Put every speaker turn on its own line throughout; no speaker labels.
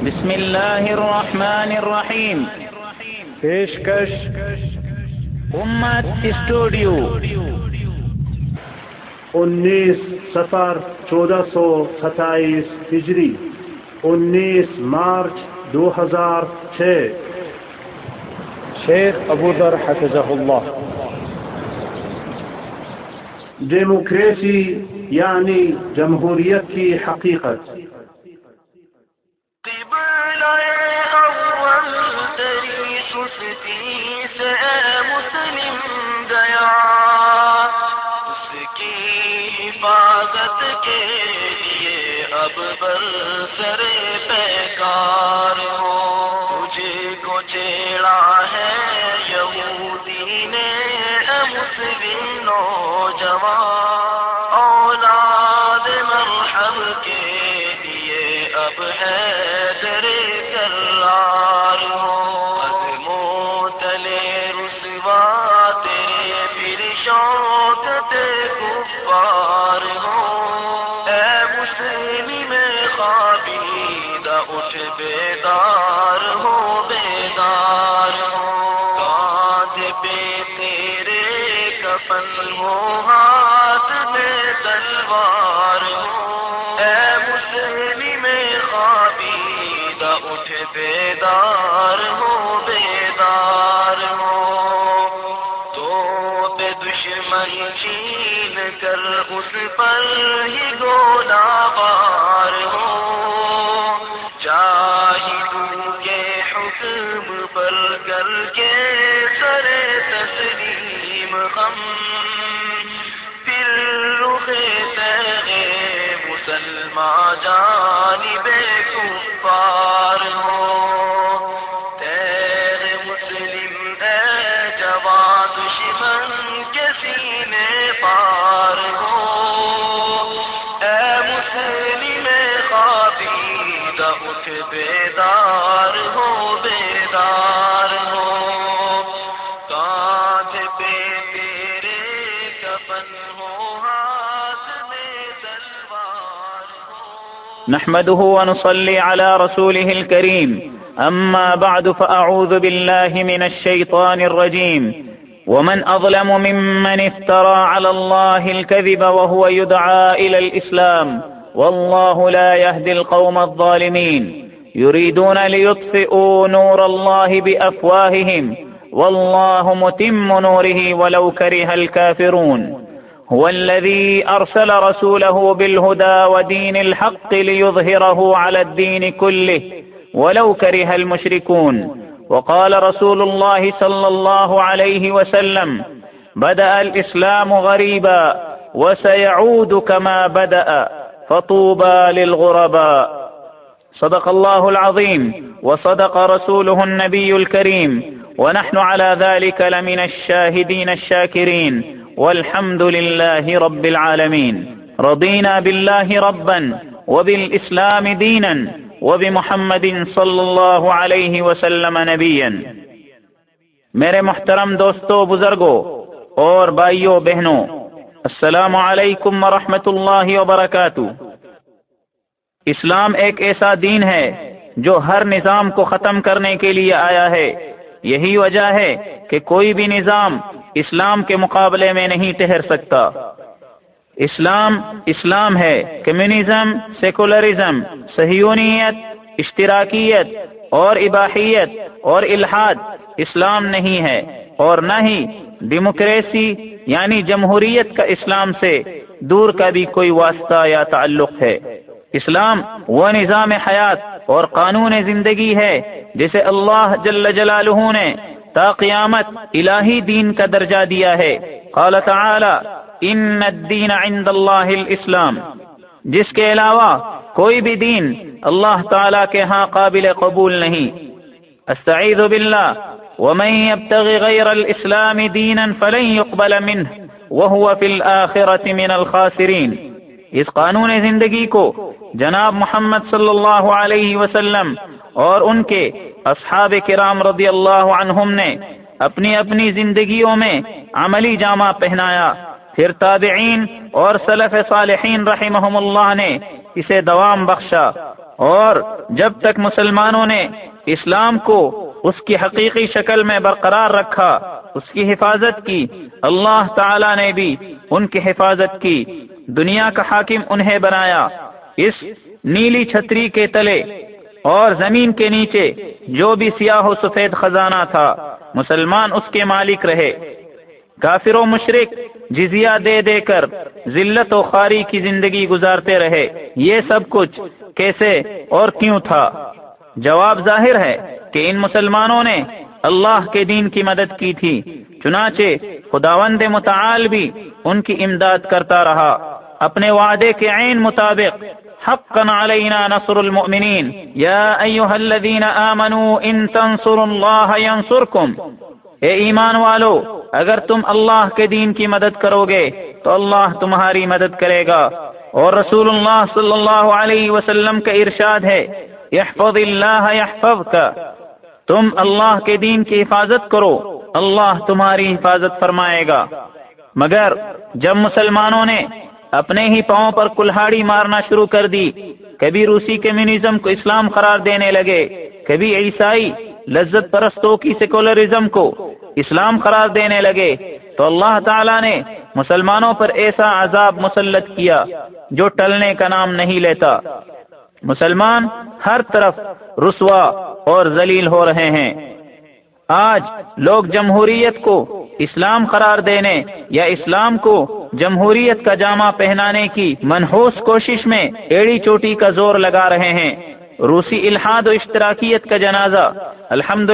بسم الله الرحمن الرحيم
پیشکش
امت استوڈیو
انیس سفر چودہ سو ستائیس ہجری انیس مارچ دو ہزار چھ شیخ ابو ذر حفظہ اللہ ڈیموکریسی یعنی جمہوریت کی حقیقت
حفاظت بیدار ہو بیدار ہو۔ تو بے دشمن چھین کر اس پر ہی گولا بار ہو۔ جاہدوں کے حکم پر کر کے سر تسلیم غم مسلمان جانب کفار ہو۔
نحمده ونصلي على رسوله الكريم. أما بعد فأعوذ بالله من الشيطان الرجيم. ومن أظلم ممن افترى على الله الكذب وهو يدعى إلى الإسلام. والله لا يهدي القوم الظالمين. يريدون ليطفئوا نور الله بأفواههم. والله متم نوره ولو كره الكافرون. هو الذي أرسل رسوله بالهدى ودين الحق ليظهره على الدين كله ولو كره المشركون. وقال رسول الله صلى الله عليه وسلم بدأ الإسلام غريبا وسيعود كما بدأ فطوبى للغرباء. صدق الله العظيم وصدق رسوله النبي الكريم ونحن على ذلك لمن الشاهدين الشاكرين. والحمد لله رب العالمين. رضينا بالله ربا وبالإسلام دينا وبمحمد صلى الله عليه وسلم نبيا. میرے محترم دوستو بزرگوں اور بھائیوں بہنوں السلام علیکم ورحمۃ اللہ وبرکاتہ. اسلام ایک ایسا دین ہے جو ہر نظام کو ختم کرنے کے لیے آیا ہے۔ یہی وجہ ہے کہ کوئی بھی نظام اسلام کے مقابلے میں نہیں ٹھہر سکتا۔ اسلام اسلام ہے کمیونزم، سیکولرزم سہیونیت اشتراکیت اور اباحیت اور الحاد۔ اسلام نہیں ہے اور نہ ہی ڈیموکریسی یعنی جمہوریت کا اسلام سے دور کا بھی کوئی واسطہ یا تعلق ہے۔ اسلام وہ نظام حیات اور قانون زندگی ہے جسے اللہ جل جلالہ نے تا قیامت الہی دین کا درجہ دیا ہے۔ قال تعالی، ان الدین عند اللہ الاسلام جس کے علاوہ کوئی بھی دین اللہ تعالی کے ہاں قابل قبول نہیں۔ استعیذ باللہ ومن يبتغي غير الاسلام دينا فلن يقبل منه وهو في الاخره من الخاسرين اس قانون زندگی کو جناب محمد صلی اللہ علیہ وسلم اور ان کے اصحاب کرام رضی اللہ عنہم نے اپنی اپنی زندگیوں میں عملی جامہ پہنایا۔ پھر تابعین اور سلف صالحین رحمہم اللہ نے اسے دوام بخشا۔ اور جب تک مسلمانوں نے اسلام کو اس کی حقیقی شکل میں برقرار رکھا، اس کی حفاظت کی، اللہ تعالی نے بھی ان کی حفاظت کی۔ دنیا کا حاکم انہیں بنایا۔ اس نیلی چھتری کے تلے اور زمین کے نیچے جو بھی سیاہ و سفید خزانہ تھا، مسلمان اس کے مالک رہے۔ کافر و مشرق جزیہ دے دے کر ذلت و خاری کی زندگی گزارتے رہے۔ یہ سب کچھ کیسے اور کیوں تھا؟ جواب ظاہر ہے کہ ان مسلمانوں نے اللہ کے دین کی مدد کی تھی، چنانچہ خداوند متعال بھی ان کی امداد کرتا رہا۔ اپنے وعدے کے عین مطابق حقا علينا نصر المؤمنين. يا أيها الذين آمنوا إن تنصروا الله ينصركم. اے ایمان والو، اگر تم اللہ کے دین کی مدد کرو گے تو اللہ تمہاری مدد کرے گا۔ اور رسول اللہ صلی اللہ علیہ وسلم کا ارشاد ہے يحفظ اللہ يحفظ کا تم اللہ کے دین کی حفاظت کرو، اللہ تمہاری حفاظت فرمائے گا۔ مگر جب مسلمانوں نے اپنے ہی پاؤں پر کلہاڑی مارنا شروع کر دی۔ کبھی روسی کمیونزم کو اسلام قرار دینے لگے، کبھی عیسائی لذت پرستوں کی سیکولرزم کو اسلام قرار دینے لگے۔ تو اللہ تعالیٰ نے مسلمانوں پر ایسا عذاب مسلط کیا جو ٹلنے کا نام نہیں لیتا۔ مسلمان ہر طرف رسوا اور ذلیل ہو رہے ہیں۔ آج لوگ جمہوریت کو اسلام قرار دینے یا اسلام کو جمہوریت کا جامع پہنانے کی منحوس کوشش میں ایڑی چوٹی کا زور لگا رہے ہیں۔ روسی الحاد و اشتراکیت کا جنازہ الحمد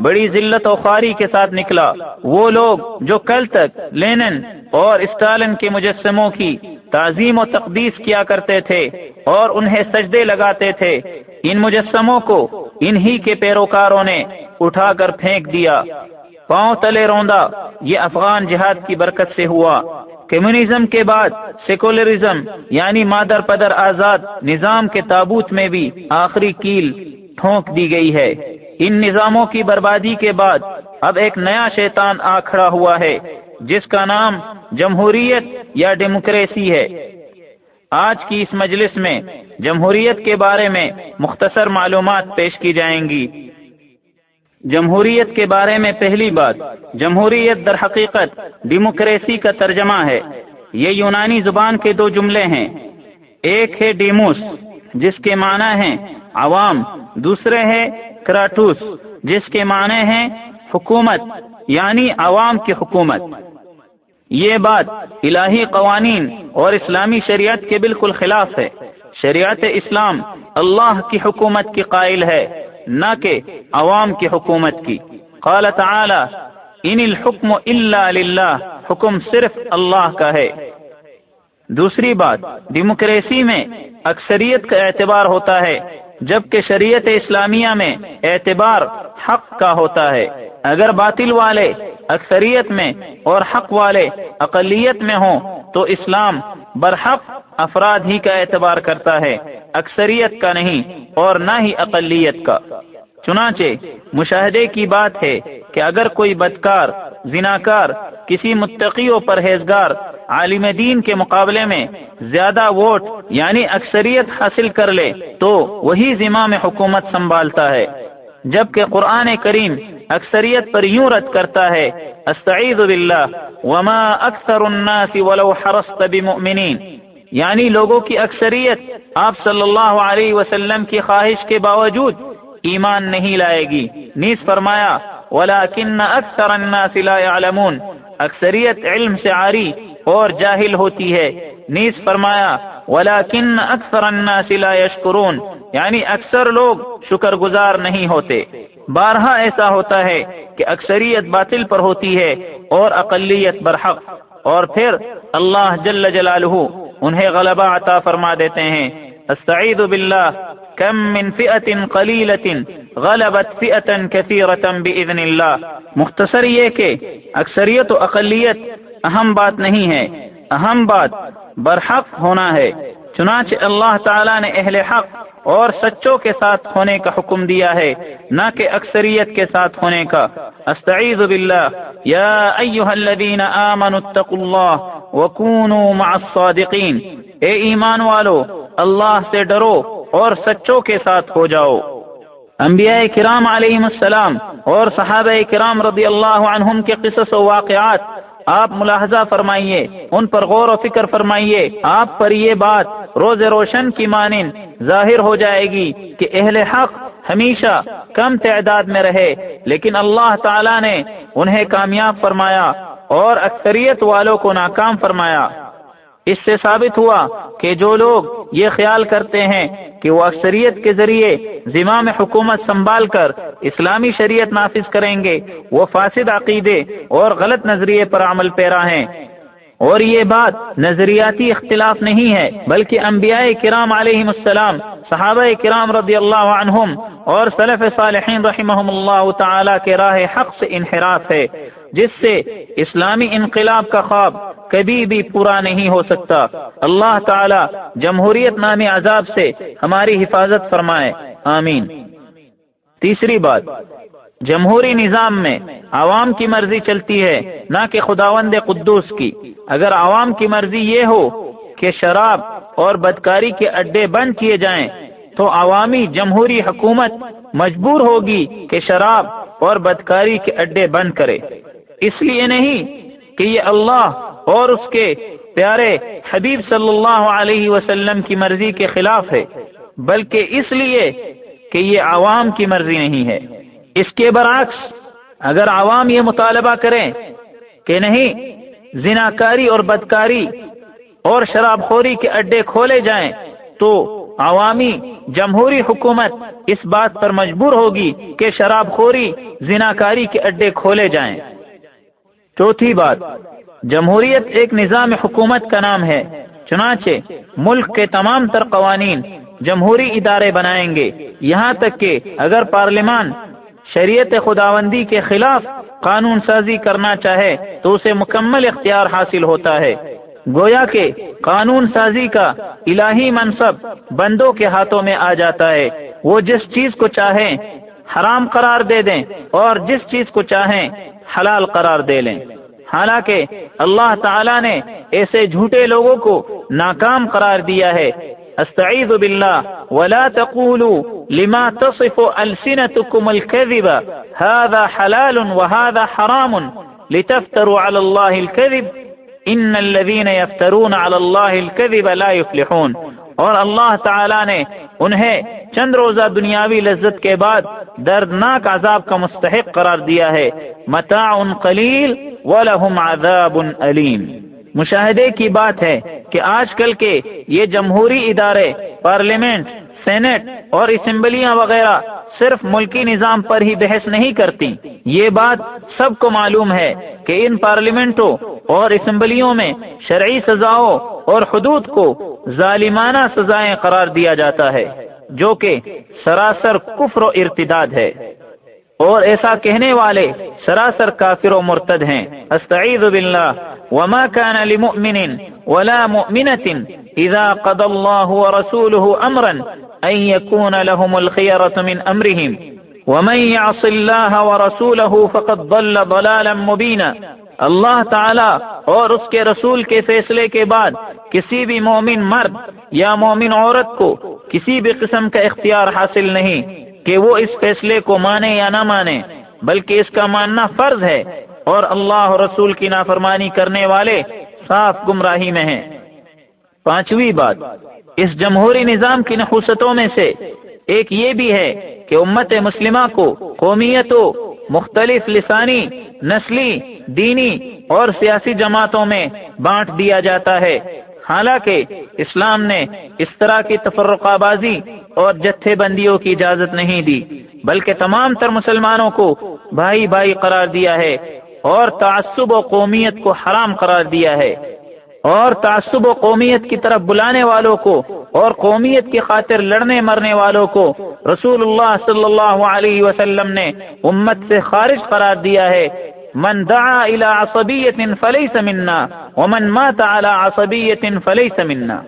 بڑی ذلت و خواری کے ساتھ نکلا۔ وہ لوگ جو کل تک لینن اور اسٹالن کے مجسموں کی تعظیم و تقدیس کیا کرتے تھے اور انہیں سجدے لگاتے تھے، ان مجسموں کو انہی کے پیروکاروں نے اٹھا کر پھینک دیا۔ پاؤں تلے روندا۔ یہ افغان جہاد کی برکت سے ہوا۔ کمیونزم کے بعد سیکولرزم یعنی مادر پدر آزاد، نظام کے تابوت میں بھی آخری کیل ٹھونک دی گئی ہے۔ ان نظاموں کی بربادی کے بعد اب ایک نیا شیطان آ کھڑا ہوا ہے، جس کا نام جمہوریت یا ڈیموکریسی ہے۔ آج کی اس مجلس میں جمہوریت کے بارے میں مختصر معلومات پیش کی جائیں گی۔ جمہوریت کے بارے میں پہلی بات، جمہوریت در حقیقت ڈیموکریسی کا ترجمہ ہے۔ یہ یونانی زبان کے دو جملے ہیں۔ ایک ہے ڈیموس، جس کے معنی ہیں عوام، دوسرے ہے کراٹوس، جس کے معنی ہیں حکومت یعنی عوام کی حکومت۔ یہ بات الہی قوانین اور اسلامی شریعت کے بالکل خلاف ہے۔ شریعت اسلام اللہ کی حکومت کی قائل ہے۔ نہ کہ عوام کی حکومت کی۔ قال تعالی، ان الحکم الا للہ، حکم صرف اللہ کا ہے۔ دوسری بات، ڈیموکریسی میں اکثریت کا اعتبار ہوتا ہے، جبکہ شریعت اسلامیہ میں اعتبار حق کا ہوتا ہے۔ اگر باطل والے اکثریت میں اور حق والے اقلیت میں ہوں، تو اسلام برحق افراد ہی کا اعتبار کرتا ہے، اکثریت کا نہیں اور نہ ہی اقلیت کا۔ چنانچہ، مشاہدے کی بات ہے کہ اگر کوئی بدکار، زناکار، کسی متقی و پرہیزگار عالم دین کے مقابلے میں زیادہ ووٹ یعنی اکثریت حاصل کر لے، تو وہی ذمہ میں حکومت سنبھالتا ہے۔ جبکہ قرآن کریم اکثریت پر یوں رد کرتا ہے استعید باللہ وما اکثر الناس ولو حرصت بمؤمنین۔ یعنی لوگوں کی اکثریت آپ صلی اللہ علیہ وسلم کی خواہش کے باوجود ایمان نہیں لائے گی۔ نیز فرمایا ولیکن اکثر الناس لا يعلمون۔ اکثریت علم سے عاری اور جاہل ہوتی ہے۔ نیز فرمایا ولیکن اکثر الناس لا یعنی اکثر لوگ شکر گزار نہیں ہوتے۔ بارہا ایسا ہوتا ہے کہ اکثریت باطل پر ہوتی ہے اور اقلیت برحق۔ اور پھر اللہ جل جلالہ انہیں غلبہ عطا فرما دیتے ہیں۔ استعید باللہ کم من فئة قلیلة غلبت فئة كثيرة بإذن اللہ مختصر یہ کہ اکثریت و اقلیت اہم بات نہیں ہے۔ اہم بات برحق ہونا ہے۔ چنانچہ اللہ تعالیٰ نے اہل حق اور سچوں کے ساتھ ہونے کا حکم دیا ہے، نہ کہ اکثریت کے ساتھ ہونے کا۔ استعیذ باللہ یا ایہا الذین آمنوا اتقوا اللہ وکونوا مع الصادقین اے ایمان والو، اللہ سے ڈرو اور سچوں کے ساتھ ہو جاؤ۔ انبیاء کرام علیہ السلام اور صحابہ کرام رضی اللہ عنہم کے قصص و واقعات، آپ ملاحظہ فرمائیے، ان پر غور و فکر فرمائیے۔ آپ پر یہ بات روز روشن کی مانند ظاہر ہو جائے گی کہ اہل حق ہمیشہ کم تعداد میں رہے، لیکن اللہ تعالی نے انہیں کامیاب فرمایا۔ اور اکثریت والوں کو ناکام فرمایا۔ اس سے ثابت ہوا کہ جو لوگ یہ خیال کرتے ہیں کہ وہ اکثریت کے ذریعے ذمہ میں حکومت سنبھال کر اسلامی شریعت نافذ کریں گے، وہ فاسد عقیدے اور غلط نظریے پر عمل پیرا ہیں۔ اور یہ بات نظریاتی اختلاف نہیں ہے، بلکہ انبیاء کرام علیہ السلام، صحابہ کرام رضی اللہ عنہم اور صلف صالحین رحمہم اللہ تعالی کے راہ حق سے انحراف ہے، جس سے اسلامی انقلاب کا خواب کبھی بھی پورا نہیں ہو سکتا۔ اللہ تعالی جمہوریت نامی عذاب سے ہماری حفاظت فرمائے، آمین۔ تیسری بات جمہوری نظام میں عوام کی مرضی چلتی ہے، نہ کہ خداوند قدوس کی۔ اگر عوام کی مرضی یہ ہو کہ شراب اور بدکاری کے اڈے بند کیے جائیں، تو عوامی جمہوری حکومت مجبور ہوگی کہ شراب اور بدکاری کے اڈے بند کرے۔ اس لیے نہیں کہ یہ اللہ اور اس کے پیارے حبیب صلی اللہ علیہ وسلم کی مرضی کے خلاف ہے، بلکہ اس لیے کہ یہ عوام کی مرضی نہیں ہے۔ اس کے برعکس اگر عوام یہ مطالبہ کریں کہ نہیں، زناکاری اور بدکاری اور شراب خوری کے اڈے کھولے جائیں تو عوامی جمہوری حکومت اس بات پر مجبور ہوگی کہ شراب خوری زناکاری کے اڈے کھولے جائیں۔ چوتھی بات، جمہوریت ایک نظام حکومت کا نام ہے۔ چنانچہ ملک کے تمام تر قوانین جمہوری ادارے بنائیں گے۔ یہاں تک کہ اگر پارلیمان شریعت خداوندی کے خلاف قانون سازی کرنا چاہے تو اسے مکمل اختیار حاصل ہوتا ہے۔ گویا کہ قانون سازی کا الہی منصب بندوں کے ہاتھوں میں آ جاتا ہے۔ وہ جس چیز کو چاہیں حرام قرار دے دیں اور جس چیز کو چاہیں حلال قرار دے لیں۔ حالانکہ اللہ تعالی نے ایسے جھوٹے لوگوں کو ناکام قرار دیا ہے۔ استعیذ باللہ ولا تقولوا لما تصف السنتكم الكذب. هذا حلال وهذا حرام. لتفتروا على الله الكذب. ان الذين يفترون على الله الكذب لا يفلحون. اور اللہ تعالی نے انہیں چند روزہ دنیاوی لذت کے بعد دردناک عذاب کا مستحق قرار دیا ہے. متاع قلیل ولہم عذاب علیم مشاہدے کی بات ہے کہ آج کل کے یہ جمہوری ادارے، پارلیمنٹ سینٹ اور اسمبلیاں وغیرہ صرف ملکی نظام پر ہی بحث نہیں کرتی یہ بات سب کو معلوم ہے کہ ان پارلیمنٹوں اور اسمبلیوں میں شرعی سزاؤں اور حدود کو ظالمانہ سزائیں قرار دیا جاتا ہے، جو کہ سراسر کفر و ارتداد ہے۔ اور ایسا کہنے والے سراسر کافر و مرتد ہیں۔ استعیذ باللہ۔ وما كان لمؤمن ولا مؤمنة اذا قضى الله ورسوله امرا ان يكون لهم الخيرة من امرهم ومن يعص الله ورسوله فقد ضل ضلالا مبينا اللہ تعالی اور اس کے رسول کے فیصلے کے بعد کسی بھی مومن مرد یا مومن عورت کو کسی بھی قسم کا اختیار حاصل نہیں۔ کہ وہ اس فیصلے کو مانے یا نہ مانے، بلکہ اس کا ماننا فرض ہے اور اللہ رسول کی نافرمانی کرنے والے صاف گمراہی میں ہیں۔ پانچویں بات، اس جمہوری نظام کی نخوستوں میں سے ایک یہ بھی ہے کہ امت مسلمہ کو قومیتوں مختلف لسانی، نسلی، دینی اور سیاسی جماعتوں میں بانٹ دیا جاتا ہے۔ حالانکہ اسلام نے اس طرح کی تفرقہ بازی اور جتھے بندیوں کی اجازت نہیں دی، بلکہ تمام تر مسلمانوں کو بھائی بھائی قرار دیا ہے اور تعصب و قومیت کو حرام قرار دیا ہے۔ اور تعصب و قومیت کی طرف بلانے والوں کو اور قومیت کی خاطر لڑنے مرنے والوں کو رسول اللہ صلی اللہ علیہ وسلم نے امت سے خارج قرار دیا ہے۔ من دعا الى عصبیت فلیس منا، ومن مات على عصبیت فلیس منا۔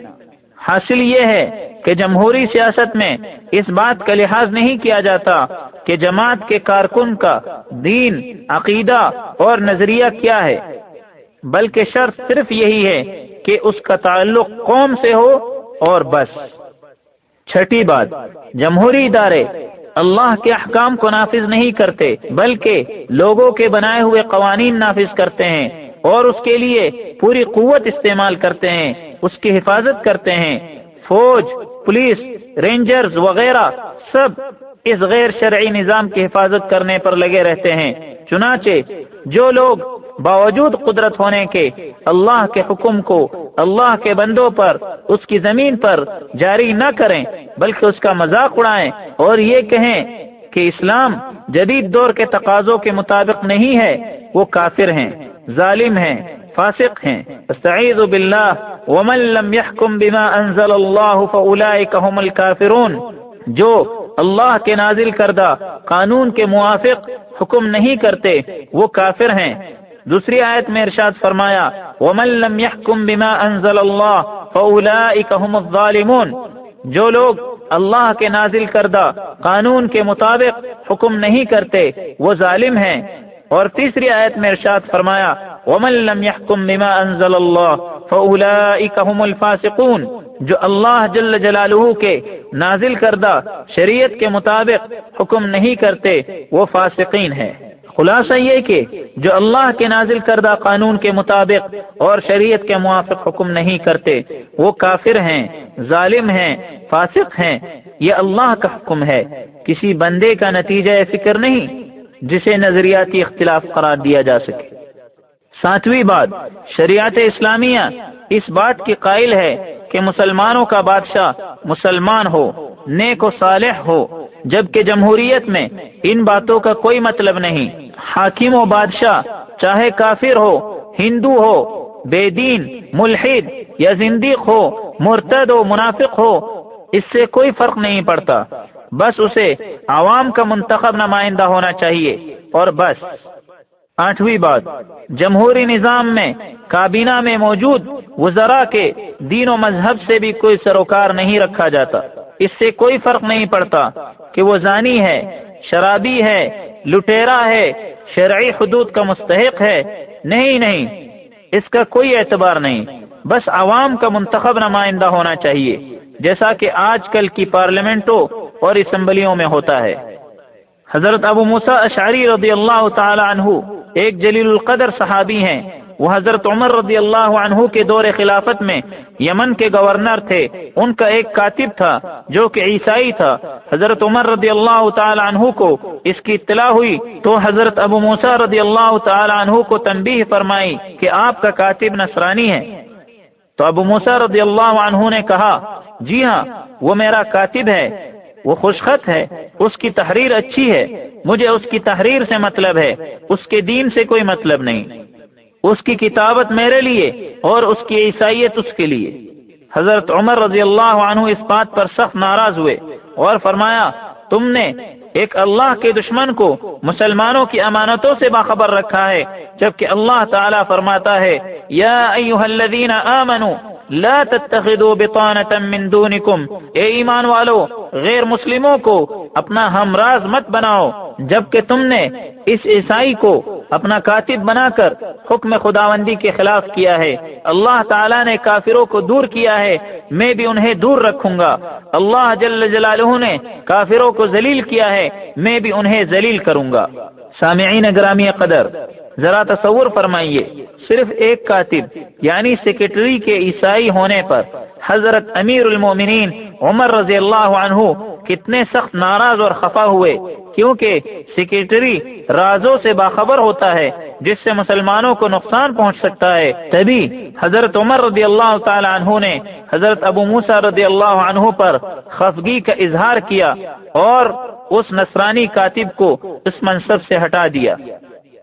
حاصل یہ ہے کہ جمہوری سیاست میں اس بات کا لحاظ نہیں کیا جاتا کہ جماعت کے کارکن کا دین، عقیدہ اور نظریہ کیا ہے، بلکہ شرط صرف یہی ہے کہ اس کا تعلق قوم سے ہو اور بس۔ چھٹی بات، جمہوری ادارے اللہ کے احکام کو نافذ نہیں کرتے، بلکہ لوگوں کے بنائے ہوئے قوانین نافذ کرتے ہیں اور اس کے لیے پوری قوت استعمال کرتے ہیں، اس کی حفاظت کرتے ہیں۔ فوج، پولیس، رینجرز وغیرہ سب اس غیر شرعی نظام کی حفاظت کرنے پر لگے رہتے ہیں۔ چنانچہ جو لوگ باوجود قدرت ہونے کے اللہ کے حکم کو، اللہ کے بندوں پر، اس کی زمین پر جاری نہ کریں بلکہ اس کا مذاق اڑائیں اور یہ کہیں کہ اسلام جدید دور کے تقاضوں کے مطابق نہیں ہے، وہ کافر ہیں، ظالم ہیں، فاسق ہیں۔ استعیذ باللہ ومن لم يحكم بما انزل الله فاولئك هم الكافرون جو اللہ کے نازل کردہ قانون کے موافق حکم نہیں کرتے، وہ کافر ہیں۔ دوسری آیت میں ارشاد فرمایا، ومن لم يحكم بما انزل الله فاولئك هم الظالمون۔ جو لوگ اللہ کے نازل کردہ قانون کے مطابق حکم نہیں کرتے، وہ ظالم ہیں۔ اور تیسری آیت میں ارشاد فرمایا، ومن لم يحكم بما انزل الله فاولئك هم الفاسقون۔ جو اللہ جل جلالہ کے نازل کردہ شریعت کے مطابق حکم نہیں کرتے، وہ فاسقین ہیں۔ خلاصہ یہ کہ جو اللہ کے نازل کردہ قانون کے مطابق اور شریعت کے موافق حکم نہیں کرتے، وہ کافر ہیں، ظالم ہیں، فاسق ہیں، یہ اللہ کا حکم ہے۔ کسی بندے کا نتیجہ فکر نہیں جسے نظریاتی اختلاف قرار دیا جا سکے۔ ساتویں بات، شریعت اسلامیہ اس بات کی قائل ہے کہ مسلمانوں کا بادشاہ مسلمان ہو، نیک و صالح ہو، جبکہ جمہوریت میں ان باتوں کا کوئی مطلب نہیں۔ حاکم و بادشاہ، چاہے کافر ہو، ہندو ہو، بے دین، ملحد یا زندیق ہو، مرتد و منافق ہو، اس سے کوئی فرق نہیں پڑتا۔ بس اسے عوام کا منتخب نمائندہ ہونا چاہیے۔ اور بس۔ آٹھویں بات۔ جمہوری نظام میں، کابینہ میں موجود وزراء کے دین و مذہب سے بھی کوئی سروکار نہیں رکھا جاتا۔ اس سے کوئی فرق نہیں پڑتا کہ وہ زانی ہے، شرابی ہے لٹیرا ہے، شرعی حدود کا مستحق ہے۔ نہیں نہیں، اس کا کوئی اعتبار نہیں۔ بس عوام کا منتخب نمائندہ ہونا چاہیے، جیسا کہ آج کل کی پارلیمنٹوں اور اسمبلیوں میں ہوتا ہے۔ حضرت ابو موسا اشعری رضی اللہ تعالی عنہ ایک جلیل القدر صحابی ہیں۔ وہ حضرت عمر رضی اللہ عنہ کے دور خلافت میں یمن کے گورنر تھے۔ ان کا ایک کاتب تھا جو کہ عیسائی تھا۔ حضرت عمر رضی اللہ تعالی عنہ کو اس کی اطلاع ہوئی تو حضرت ابو موسا رضی اللہ تعالی عنہ کو تنبیہ فرمائی کہ آپ کا کاتب نصرانی ہے۔ تو ابو موسا رضی اللہ عنہ نے کہا جی ہاں وہ میرا کاتب ہے، وہ خوشخط ہے، اس کی تحریر اچھی ہے، مجھے اس کی تحریر سے مطلب ہے، اس کے دین سے کوئی مطلب نہیں۔ اس کی کتابت میرے لیے اور اس کی عیسائیت اس کے لیے۔ حضرت عمر رضی اللہ عنہ اس بات پر سخت ناراض ہوئے اور فرمایا، تم نے ایک اللہ کے دشمن کو مسلمانوں کی امانتوں سے باخبر رکھا ہے، جبکہ اللہ تعالیٰ فرماتا ہے، یا ایوہ الذین آمنوا لا تتخذوا بطانة من دونکم اے ایمان والو، غیر مسلموں کو اپنا ہمراز مت بناؤ، جبکہ تم نے اس عیسائی کو اپنا کاتب بنا کر حکم خداوندی کے خلاف کیا ہے۔ اللہ تعالیٰ نے کافروں کو دور کیا ہے، میں بھی انہیں دور رکھوں گا۔ اللہ جل جلالہ نے کافروں کو ذلیل کیا ہے، میں بھی انہیں ذلیل کروں گا۔ سامعین گرامی قدر ذرا تصور فرمائیے۔ صرف ایک کاتب یعنی سیکرٹری کے عیسائی ہونے پر حضرت امیر المومنین عمر رضی اللہ عنہ کتنے سخت ناراض اور خفا ہوئے۔ کیونکہ سیکرٹری رازوں سے باخبر ہوتا ہے، جس سے مسلمانوں کو نقصان پہنچ سکتا ہے۔ تبھی حضرت عمر رضی اللہ تعالی عنہ نے حضرت ابو موسا رضی اللہ عنہ پر خفگی کا اظہار کیا اور اس نصرانی کاتب کو اس منصب سے ہٹا دیا۔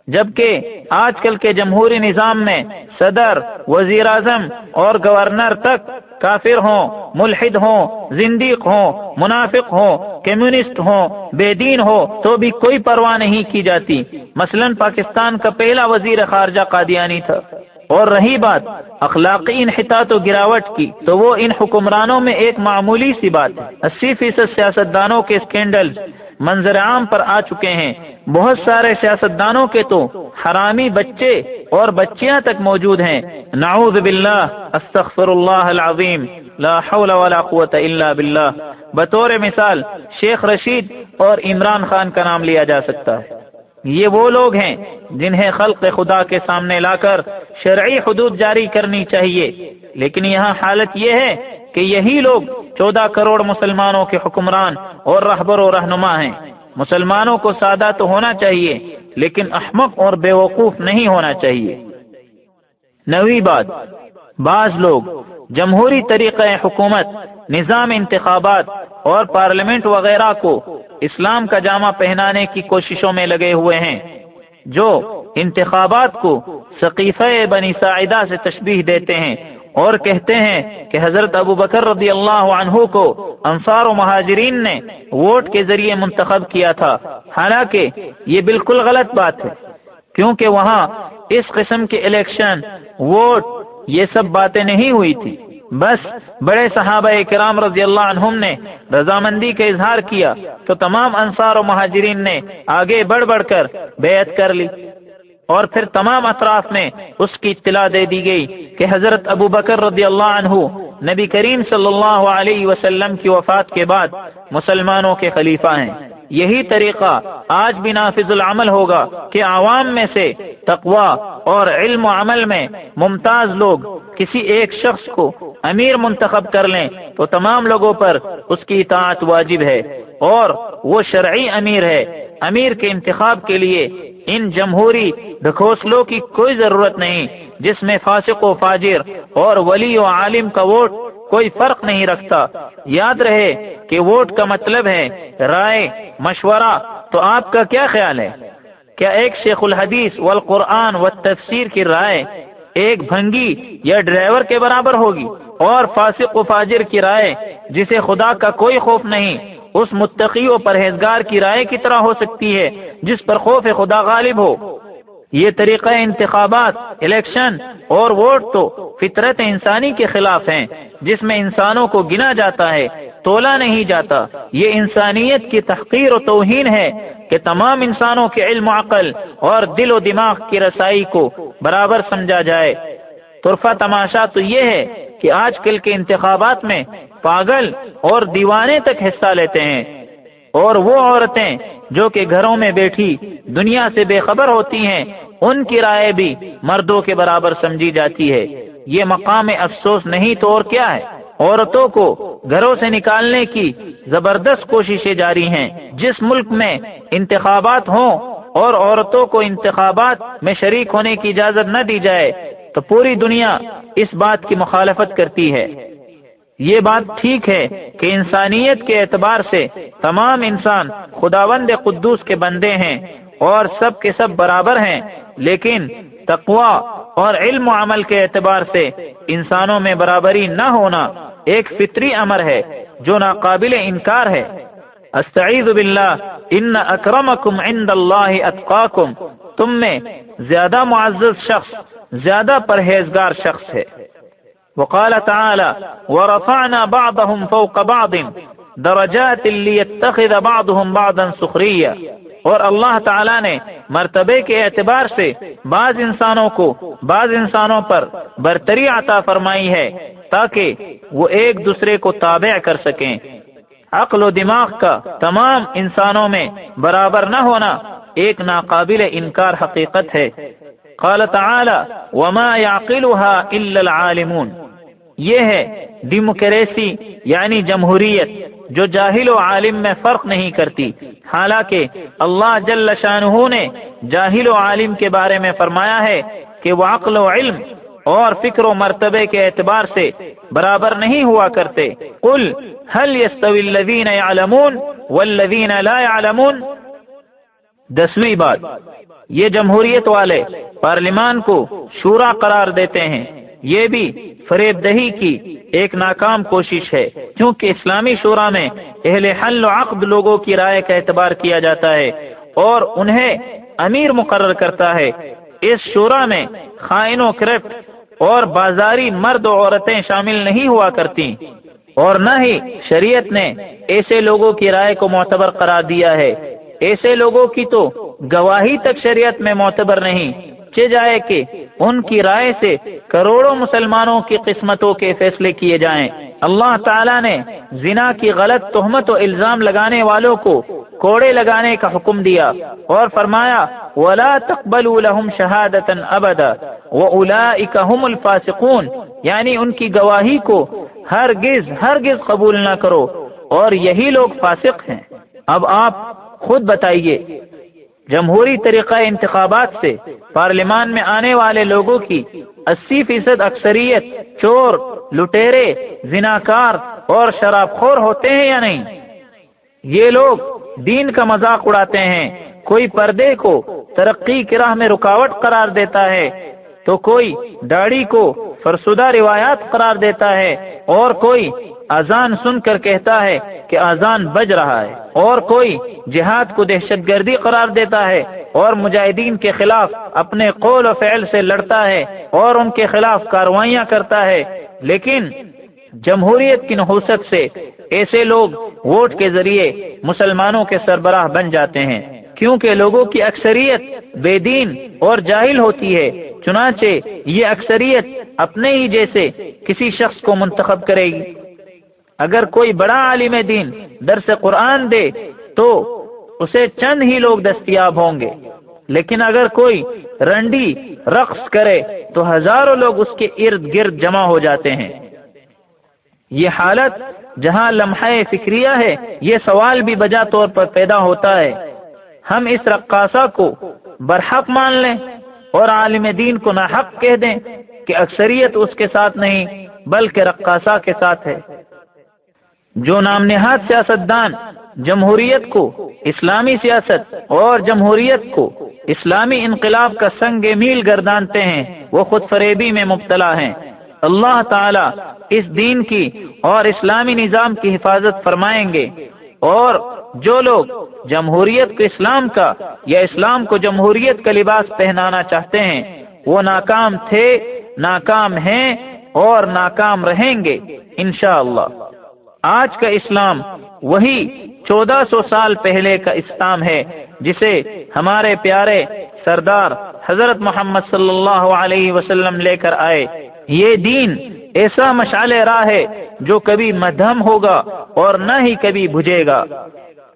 جبکہ آج کل کے جمہوری نظام میں صدر وزیر اعظم اور گورنر تک کافر ہوں، ملحد ہوں، زندیق ہوں، منافق ہوں، کمیونسٹ ہوں، بے دین ہو تو بھی کوئی پرواہ نہیں کی جاتی۔ مثلا پاکستان کا پہلا وزیر خارجہ قادیانی تھا۔ اور رہی بات، اخلاقی انحطاط و گراوٹ کی، تو وہ ان حکمرانوں میں ایک معمولی سی بات ہے۔ اسی فیصد سیاست دانوں کے اسکینڈل منظر عام پر آ چکے ہیں۔ بہت سارے سیاستدانوں کے تو حرامی بچے اور بچیاں تک موجود ہیں۔ نعوذ باللہ، استغفر اللہ العظیم، لا حول ولا قوت الا باللہ۔ بطور مثال، شیخ رشید اور عمران خان کا نام لیا جا سکتا ہے۔ یہ وہ لوگ ہیں جنہیں خلق خدا کے سامنے لا کر شرعی حدود جاری کرنی چاہیے۔ لیکن یہاں حالت یہ ہے کہ یہی لوگ چودہ کروڑ مسلمانوں کے حکمران اور رہبر و رہنما ہیں۔ مسلمانوں کو سادہ تو ہونا چاہیے، لیکن احمق اور بے وقوف نہیں ہونا چاہیے۔ نوی بات، بعض لوگ جمہوری طریقہ حکومت، نظام انتخابات اور پارلیمنٹ وغیرہ کو اسلام کا جامع پہنانے کی کوششوں میں لگے ہوئے ہیں، جو انتخابات کو ثقیفہ بنی ساعدہ سے تشبیح دیتے ہیں اور کہتے ہیں کہ حضرت ابو بکر رضی اللہ عنہ کو انصار و مہاجرین نے ووٹ کے ذریعے منتخب کیا تھا۔ حالانکہ یہ بالکل غلط بات ہے، کیونکہ وہاں اس قسم کے الیکشن، ووٹ، یہ سب باتیں نہیں ہوئی تھی بس بڑے صحابہ کرام رضی اللہ عنہم نے رضامندی کا اظہار کیا تو تمام انصار و مہاجرین نے آگے بڑھ بڑھ کر بیعت کر لی اور پھر تمام اطراف نے اس کی اطلاع دے دی گئی کہ حضرت ابو بکر رضی اللہ عنہ نبی کریم صلی اللہ علیہ وسلم کی وفات کے بعد مسلمانوں کے خلیفہ ہیں۔ یہی طریقہ آج بھی نافذ العمل ہوگا کہ عوام میں سے تقوا اور علم و عمل میں ممتاز لوگ کسی ایک شخص کو امیر منتخب کر لیں تو تمام لوگوں پر اس کی اطاعت واجب ہے اور وہ شرعی امیر ہے۔ امیر کے انتخاب کے لیے ان جمہوری ڈھکوسلوں کی کوئی ضرورت نہیں، جس میں فاسق و فاجر اور ولی و عالم کا ووٹ کوئی فرق نہیں رکھتا۔ یاد رہے کہ ووٹ کا مطلب ہے رائے، مشورہ۔ تو آپ کا کیا خیال ہے؟ کیا ایک شیخ الحدیث والقرآن و تفسیر کی رائے ایک بھنگی یا ڈرائیور کے برابر ہوگی اور فاسق و فاجر کی رائے جسے خدا کا کوئی خوف نہیں، اس متقی و پرہیزگار کی رائے کی طرح ہو سکتی ہے، جس پر خوف خدا غالب ہو۔ یہ طریقہ انتخابات، الیکشن اور ووٹ تو فطرت انسانی کے خلاف ہیں، جس میں انسانوں کو گنا جاتا ہے، تولا نہیں جاتا۔ یہ انسانیت کی تحقیر و توہین ہے کہ تمام انسانوں کے علم و عقل اور دل و دماغ کی رسائی کو برابر سمجھا جائے۔ طرفہ تماشا تو یہ ہے کہ آج کل کے انتخابات میں پاگل اور دیوانے تک حصہ لیتے ہیں۔ اور وہ عورتیں جو کہ گھروں میں بیٹھی دنیا سے بے خبر ہوتی ہیں، ان کی رائے بھی مردوں کے برابر سمجھی جاتی ہے۔ یہ مقام افسوس نہیں تو اور کیا ہے؟ عورتوں کو گھروں سے نکالنے کی زبردست کوششیں جاری ہیں۔ جس ملک میں انتخابات ہوں اور عورتوں کو انتخابات میں شریک ہونے کی اجازت نہ دی جائے، تو پوری دنیا اس بات کی مخالفت کرتی ہے۔ یہ بات ٹھیک ہے کہ انسانیت کے اعتبار سے تمام انسان خداوند قدوس کے بندے ہیں اور سب کے سب برابر ہیں، لیکن تقوا اور علم و عمل کے اعتبار سے انسانوں میں برابری نہ ہونا ایک فطری امر ہے جو ناقابل انکار ہے۔ استعیذ باللہ ان اکرمکم عند اللہ اتقاکم تم میں زیادہ معزز شخص، زیادہ پرہیزگار شخص ہے۔ وقال تعالى ورفعنا بعضهم فوق بعض درجات ليتخذ بعضهم بعضا سخريا۔ اور اللہ تعالی نے مرتبے کے اعتبار سے بعض انسانوں کو بعض انسانوں پر برتری عطا فرمائی ہے تاکہ وہ ایک دوسرے کو تابع کر سکیں۔ عقل و دماغ کا تمام انسانوں میں برابر نہ ہونا ایک ناقابل انکار حقیقت ہے۔ قال تعالی، وما يعقلها الا العالمون۔ یہ ہے ڈیموکریسی یعنی جمہوریت جو جاہل و عالم میں فرق نہیں کرتی۔ حالانکہ اللہ جل شاہ نے جاہل و عالم کے بارے میں فرمایا ہے کہ وہ عقل و علم اور فکر و مرتبے کے اعتبار سے برابر نہیں ہوا کرتے۔ قل، هل يستوي الذين يعلمون والذين لا يعلمون؟ دسویں بات، یہ جمہوریت والے پارلیمان کو شورا قرار دیتے ہیں۔ یہ بھی فریب دہی کی ایک ناکام کوشش ہے۔ کیونکہ اسلامی شورا میں اہل حل و عقد لوگوں کی رائے کا اعتبار کیا جاتا ہے اور انہیں امیر مقرر کرتا ہے۔ اس شورا میں خائن و کرپٹ اور بازاری مرد و عورتیں شامل نہیں ہوا کرتی اور نہ ہی شریعت نے ایسے لوگوں کی رائے کو معتبر قرار دیا ہے۔ ایسے لوگوں کی تو گواہی تک شریعت میں معتبر نہیں۔ جائے کہ ان کی رائے سے کروڑوں مسلمانوں کی قسمتوں کے فیصلے کیے جائیں۔ اللہ تعالیٰ نے زنا کی غلط تہمت و الزام لگانے والوں کو کوڑے لگانے کا حکم دیا اور فرمایا، ولا تقبلوا لهم شہادتا ابدا واولئک هم الفاسقون یعنی ان کی گواہی کو ہرگز ہرگز قبول نہ کرو اور یہی لوگ فاسق ہیں۔ اب آپ خود بتائیے جمہوری طریقہ انتخابات سے پارلیمان میں آنے والے لوگوں کی اسی فیصد اکثریت چور، لٹیرے، زناکار اور شراب خور ہوتے ہیں یا نہیں؟ یہ لوگ دین کا مذاق اڑاتے ہیں، کوئی پردے کو ترقی کی راہ میں رکاوٹ قرار دیتا ہے، تو کوئی داڑھی کو فرسودہ روایات قرار دیتا ہے اور کوئی اذان سن کر کہتا ہے کہ اذان بج رہا ہے۔ اور کوئی جہاد کو دہشت گردی قرار دیتا ہے اور مجاہدین کے خلاف اپنے قول و فعل سے لڑتا ہے اور ان کے خلاف کاروائیاں کرتا ہے۔ لیکن جمہوریت کی نحوست سے ایسے لوگ ووٹ کے ذریعے مسلمانوں کے سربراہ بن جاتے ہیں۔ کیونکہ لوگوں کی اکثریت بے دین اور جاہل ہوتی ہے، چنانچہ یہ اکثریت اپنے ہی جیسے کسی شخص کو منتخب کرے گی۔ اگر کوئی بڑا عالم دین درس قرآن دے تو اسے چند ہی لوگ دستیاب ہوں گے۔ لیکن اگر کوئی رنڈی رقص کرے تو ہزاروں لوگ اس کے ارد گرد جمع ہو جاتے ہیں۔ یہ حالت جہاں لمحہ فکریہ ہے، یہ سوال بھی بجا طور پر پیدا ہوتا ہے۔ ہم اس رقاصہ کو برحق مان لیں اور عالم دین کو ناحق کہہ دیں کہ اکثریت اس کے ساتھ نہیں، بلکہ رقاصہ کے ساتھ ہے۔ جو نام نہاد سیاست دان جمہوریت کو، اسلامی سیاست اور جمہوریت کو اسلامی انقلاب کا سنگ میل گردانتے ہیں، وہ خود فریبی میں مبتلا ہیں۔ اللہ تعالی اس دین کی اور اسلامی نظام کی حفاظت فرمائیں گے۔ اور جو لوگ جمہوریت کو اسلام کا یا اسلام کو جمہوریت کا لباس پہنانا چاہتے ہیں، وہ ناکام تھے، ناکام ہیں اور ناکام رہیں گے، انشاءاللہ۔ اللہ آج کا اسلام وہی چودہ سو سال پہلے کا اسلام ہے، جسے ہمارے پیارے سردار حضرت محمد صلی اللہ علیہ وسلم لے کر آئے۔ یہ دین ایسا مشعل راہ ہے جو کبھی مدھم ہوگا اور نہ ہی کبھی بجھے گا۔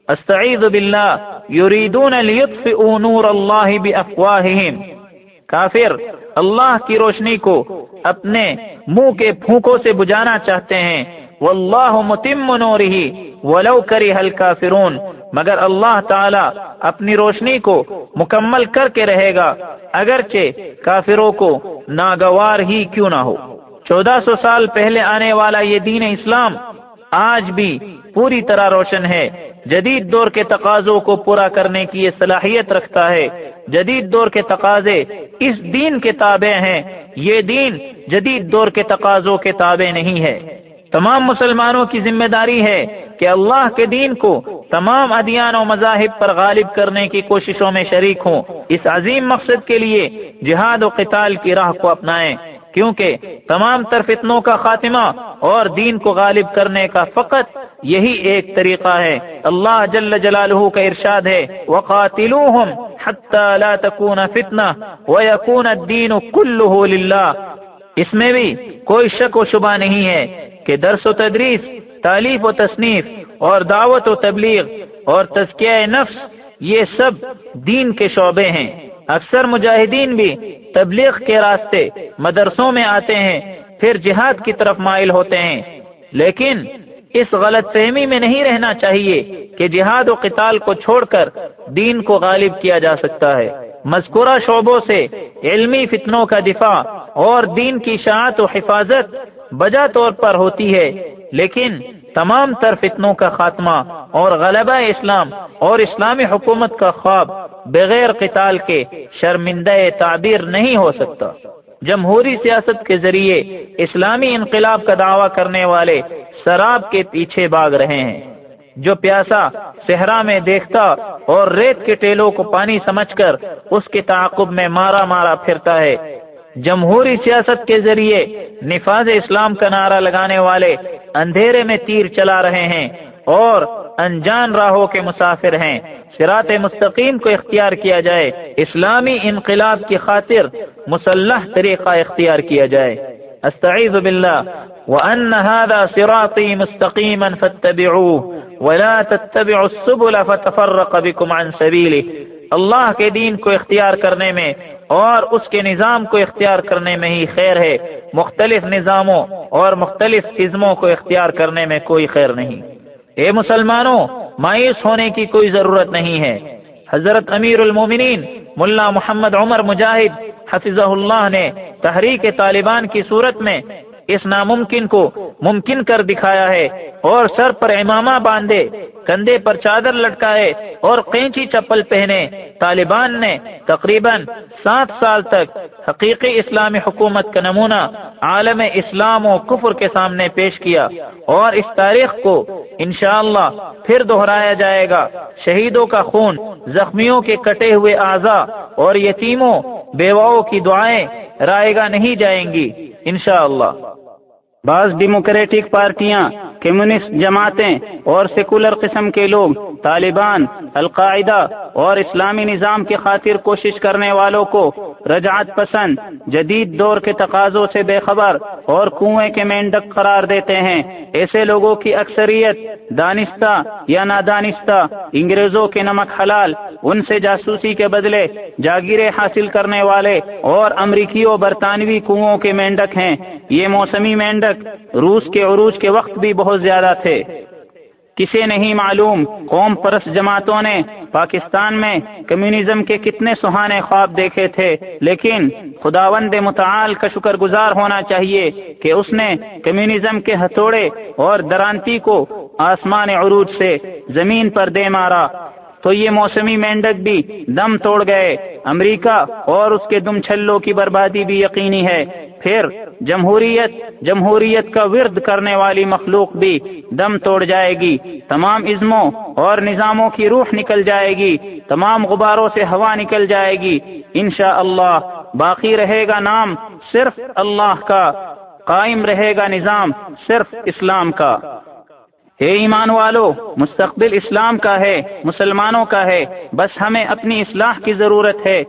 استعید باللہ، یریدون لیطفئوا نور اللہ بافواہہم۔ کافر اللہ کی روشنی کو اپنے منہ کے پھونکوں سے بجانا چاہتے ہیں۔ واللہ متم نورہ ولو کرہ الکافرون، مگر اللہ تعالی اپنی روشنی کو مکمل کر کے رہے گا، اگرچہ کافروں کو ناگوار ہی کیوں نہ ہو۔ چودہ سو سال پہلے آنے والا یہ دین اسلام آج بھی پوری طرح روشن ہے۔ جدید دور کے تقاضوں کو پورا کرنے کی یہ صلاحیت رکھتا ہے۔ جدید دور کے تقاضے اس دین کے تابع ہیں۔ یہ دین جدید دور کے تقاضوں کے تابع نہیں ہے۔ تمام مسلمانوں کی ذمہ داری ہے کہ اللہ کے دین کو تمام ادیان و مذاہب پر غالب کرنے کی کوششوں میں شریک ہوں۔ اس عظیم مقصد کے لیے جہاد و قتال کی راہ کو اپنائیں، کیونکہ تمام تر فتنوں کا خاتمہ اور دین کو غالب کرنے کا فقط یہی ایک طریقہ ہے۔ اللہ جل جلالہ کا ارشاد ہے، وقاتلوہم حتی لا تکون فتنہ ویکون الدین کلہ للہ۔ اس میں بھی کوئی شک و شبہ نہیں ہے کہ درس و تدریس تعلیف و تصنیف اور دعوت و تبلیغ اور تزکیہ نفس، یہ سب دین کے شعبے ہیں۔ اکثر مجاہدین بھی تبلیغ کے راستے مدرسوں میں آتے ہیں، پھر جہاد کی طرف مائل ہوتے ہیں۔ لیکن اس غلط فہمی میں نہیں رہنا چاہیے کہ جہاد و قتال کو چھوڑ کر دین کو غالب کیا جا سکتا ہے۔ مذکورہ شعبوں سے علمی فتنوں کا دفاع اور دین کی شاعت و حفاظت بجا طور پر ہوتی ہے، لیکن تمام تر فتنوں کا خاتمہ اور غلبہ اسلام اور اسلامی حکومت کا خواب بغیر قتال کے شرمندہ تعبیر نہیں ہو سکتا۔ جمہوری سیاست کے ذریعے اسلامی انقلاب کا دعویٰ کرنے والے شراب کے پیچھے بھاگ رہے ہیں۔ جو پیاسا صحرا میں دیکھتا اور ریت کے ٹیلوں کو پانی سمجھ کر اس کے تعاقب میں مارا مارا پھرتا ہے جمہوری سیاست کے ذریعے نفاذ اسلام کا نعرہ لگانے والے اندھیرے میں تیر چلا رہے ہیں اور انجان راہوں کے مسافر ہیں۔ سرات مستقیم کو اختیار کیا جائے، اسلامی انقلاب کی خاطر مسلح طریقہ اختیار کیا جائے۔
استعیذ باللہ وان هذا صراطی مستقیما فاتبعوه ولا تتبعوا السبل فتفرق بكم عن سبیله۔ اللہ کے دین کو اختیار کرنے میں اور اس کے نظام کو اختیار کرنے میں ہی خیر ہے۔ مختلف نظاموں اور مختلف عزموں کو اختیار کرنے میں کوئی خیر نہیں۔ اے مسلمانوں، مایوس ہونے کی کوئی ضرورت نہیں ہے۔ حضرت امیر المومنین ملا محمد عمر مجاہد حفظہ اللہ نے تحریک طالبان کی صورت میں اس ناممکن کو ممکن کر دکھایا ہے اور سر پر امامہ باندھے، کندھے پر چادر لٹکائے اور قینچی چپل پہنے۔ طالبان نے تقریباً سات سال تک حقیقی اسلامی حکومت کا نمونہ عالم اسلام و کفر کے سامنے پیش کیا اور اس تاریخ کو انشاءاللہ پھر دہرایا جائے گا۔ شہیدوں کا خون، زخمیوں کے کٹے ہوئے اعضاء اور یتیموں بیواؤں کی دعائیں رائے گا نہیں جائیں گی، انشاءاللہ۔
بعض ڈیموکریٹک پارٹیاں کمیونسٹ جماعتیں اور سیکولر قسم کے لوگ، طالبان، القاعدہ اور اسلامی نظام کی خاطر کوشش کرنے والوں کو رجعت پسند، جدید دور کے تقاضوں سے بے خبر اور کنویں کے مینڈک قرار دیتے ہیں۔ ایسے لوگوں کی اکثریت دانستہ یا نادانستہ انگریزوں کے نمک حلال، ان سے جاسوسی کے بدلے جاگیریں حاصل کرنے والے اور امریکی و برطانوی کنووں کے مینڈک ہیں۔ یہ موسمی مینڈک روس کے عروج کے وقت بھی بہت زیادہ تھے۔ کسے نہیں معلوم قوم پرست جماعتوں نے پاکستان میں کمیونزم کے کتنے سہانے خواب دیکھے تھے، لیکن خداوند متعال کا شکر گزار ہونا چاہیے کہ اس نے کمیونزم کے ہتھوڑے اور درانتی کو آسمان عروج سے زمین پر دے مارا۔ تو یہ موسمی مینڈک بھی دم توڑ گئے۔ امریکہ اور اس کے دم چھلوں کی بربادی بھی یقینی ہے۔ پھر جمہوریت جمہوریت کا ورد کرنے والی مخلوق بھی دم توڑ جائے گی۔ تمام عزموں اور نظاموں کی روح نکل جائے گی۔ تمام غباروں سے ہوا نکل جائے گی۔ انشاء اللہ باقی رہے گا نام صرف اللہ کا، قائم رہے گا نظام صرف اسلام کا۔ اے ایمان والو، مستقبل اسلام کا ہے، مسلمانوں کا ہے، بس ہمیں اپنی اصلاح کی ضرورت ہے۔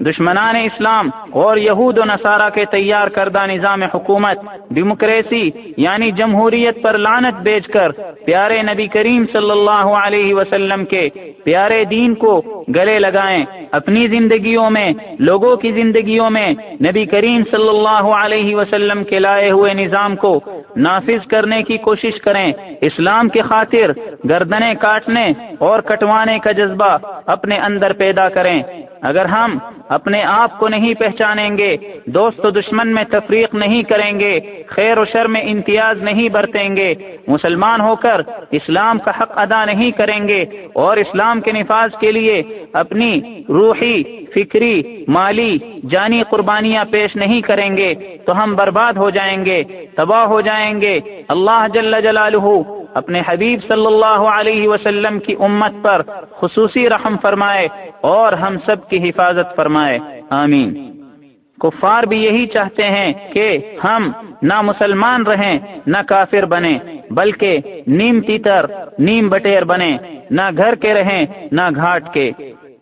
دشمنان اسلام اور یہود و نصارہ کے تیار کردہ نظام حکومت، ڈیموکریسی یعنی جمہوریت پر لانت بیچ کر پیارے نبی کریم صلی اللہ علیہ وسلم کے پیارے دین کو گلے لگائیں۔ اپنی زندگیوں میں، لوگوں کی زندگیوں میں نبی کریم صلی اللہ علیہ وسلم کے لائے ہوئے نظام کو نافذ کرنے کی کوشش کریں۔ اسلام کی خاطر گردنیں کاٹنے اور کٹوانے کا جذبہ اپنے اندر پیدا کریں۔ اگر ہم اپنے آپ کو نہیں پہچانیں گے، دوست و دشمن میں تفریق نہیں کریں گے، خیر و شر میں امتیاز نہیں برتیں گے۔ مسلمان ہو کر اسلام کا حق ادا نہیں کریں گے اور اسلام کے نفاذ کے لیے اپنی روحی، فکری، مالی، جانی قربانیاں پیش نہیں کریں گے تو ہم برباد ہو جائیں گے، تباہ ہو جائیں گے۔ اللہ جل جلالہ اپنے حبیب صلی اللہ علیہ وسلم کی امت پر خصوصی رحم فرمائے اور ہم سب کی حفاظت فرمائے۔ آمین۔ کفار بھی یہی چاہتے ہیں کہ ہم نہ مسلمان رہیں، نہ کافر بنیں، بلکہ نیم تیتر، نیم بٹیر بنے نہ گھر کے رہیں، نہ گھاٹ کے۔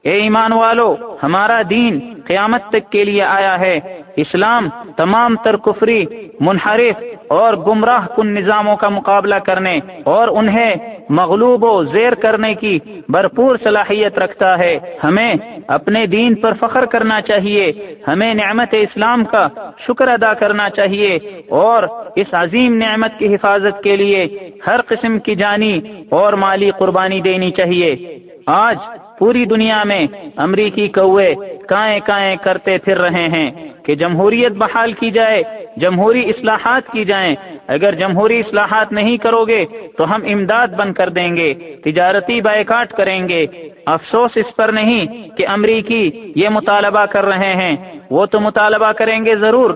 اے ایمان والو، ہمارا دین قیامت تک کے لیے آیا ہے۔ اسلام تمام تر کفری، منحرف اور گمراہ کن نظاموں کا مقابلہ کرنے اور انہیں مغلوب و زیر کرنے کی بھرپور صلاحیت رکھتا ہے۔ ہمیں اپنے دین پر فخر کرنا چاہیے، ہمیں نعمت اسلام کا شکر ادا کرنا چاہیے اور اس عظیم نعمت کی حفاظت کے لیے ہر قسم کی جانی اور مالی قربانی دینی چاہیے۔ آج پوری دنیا میں امریکی کوے کائیں کائیں کرتے پھر رہے ہیں۔ کہ جمہوریت بحال کی جائے، جمہوری اصلاحات کی جائیں۔ اگر جمہوری اصلاحات نہیں کرو گے تو ہم امداد بند کر دیں گے، تجارتی بائیکاٹ کریں گے۔ افسوس اس پر نہیں کہ امریکی یہ مطالبہ کر رہے ہیں۔ وہ تو مطالبہ کریں گے ضرور۔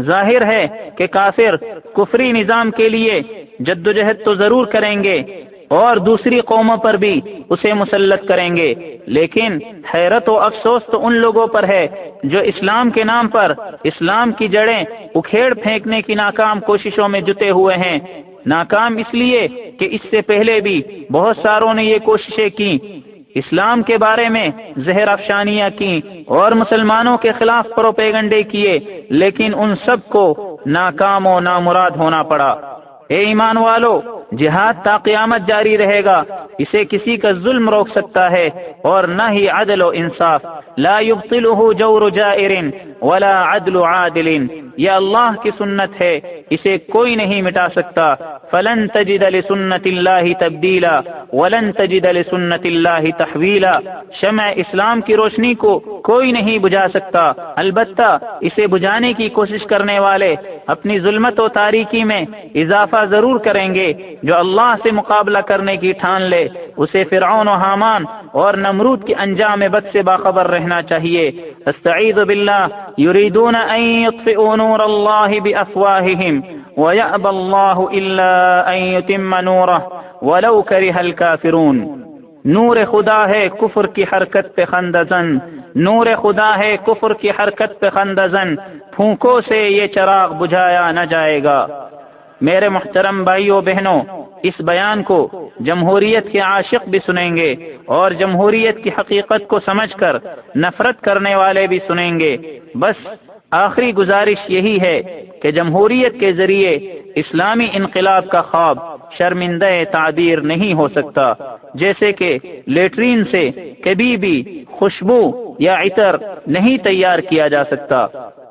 ظاہر ہے کہ کافر کفری نظام کے لیے جدوجہد تو ضرور کریں گے۔ اور دوسری قوموں پر بھی اسے مسلط کریں گے۔ لیکن حیرت و افسوس تو ان لوگوں پر ہے جو اسلام کے نام پر اسلام کی جڑیں اکھیڑ پھینکنے کی ناکام کوششوں میں جتے ہوئے ہیں۔ ناکام اس لیے کہ اس سے پہلے بھی بہت ساروں نے یہ کوششیں کی اسلام کے بارے میں زہر افشانیاں کی اور مسلمانوں کے خلاف پروپیگنڈے کیے، لیکن ان سب کو ناکام و نامراد ہونا پڑا۔ اے ایمان والو جہاد تا قیامت جاری رہے گا۔ اسے کسی کا ظلم روک سکتا ہے اور نہ ہی عدل و انصاف۔ لا يبطله جور جائر ولا عدل عادل یہ اللہ کی سنت ہے، اسے کوئی نہیں مٹا سکتا۔ فلن تجد لسنت اللہ تبدیلا۔ ولن تجد لسنت اللہ تحویلا۔ شمع اسلام کی روشنی کو کوئی نہیں بجھا سکتا۔ البتہ اسے بجھانے کی کوشش کرنے والے اپنی ظلمت و تاریکی میں اضافہ ضرور کریں گے۔ جو اللہ سے مقابلہ کرنے کی ٹھان لے، اسے فرعون و حامان اور نمرود کے انجام بد سے باخبر رہنا چاہیے۔ استعیذ باللہ، یریدون ان يطفئوا نور اللہ بافواہہم ويأبى الله الا ان يتم نوره ولو كره الكافرون نور خدا ہے کفر کی حرکت پہ خندزن۔ نور خدا ہے کفر کی حرکت پہ خندزن۔ پھونکوں سے یہ چراغ بجھایا نہ جائے گا۔ میرے محترم بھائیوں بہنوں اس بیان کو جمہوریت کے عاشق بھی سنیں گے اور جمہوریت کی حقیقت کو سمجھ کر نفرت کرنے والے بھی سنیں گے۔ بس آخری گزارش یہی ہے کہ جمہوریت کے ذریعے اسلامی انقلاب کا خواب شرمندہ تعبیر نہیں ہو سکتا، جیسے کہ لیٹرین سے کبھی بھی خوشبو یا عطر نہیں تیار کیا جا سکتا۔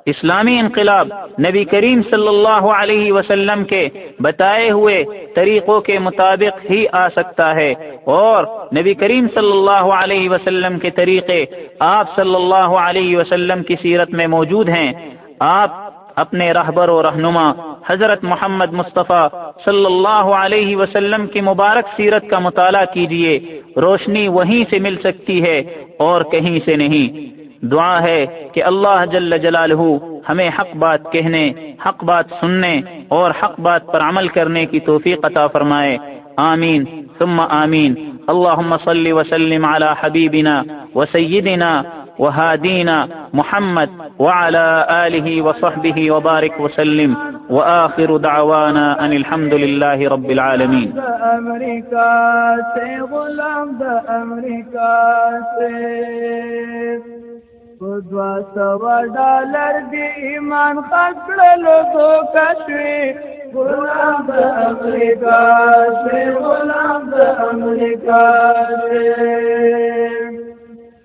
اسلامی انقلاب نبی کریم صلی اللہ علیہ وسلم کے بتائے ہوئے طریقوں کے مطابق ہی آ سکتا ہے۔ اور نبی کریم صلی اللہ علیہ وسلم کے طریقے آپ صلی اللہ علیہ وسلم کی سیرت میں موجود ہیں۔ آپ اپنے رہبر و رہنما حضرت محمد مصطفیٰ صلی اللہ علیہ وسلم کی مبارک سیرت کا مطالعہ کیجیے روشنی وہیں سے مل سکتی ہے اور کہیں سے نہیں۔ دعا ہے کہ اللہ جل جلالہ ہمیں حق بات کہنے، حق بات سننے اور حق بات پر عمل کرنے کی توفیق عطا فرمائے۔ آمین۔ ثم آمین۔ اللهم صل وسلم على حبيبنا وسيدنا وهادينا محمد وعلى آله وصحبه وبارك وسلم۔ وآخر دعوانا أن الحمد لله رب العالمين
امریکہ سے غلام دا امریکہ سے۔ په دوا سوا ډالر دی ایمان خپلو دوکا شوی غلام د امریکا شوی غلام د امریکا شوی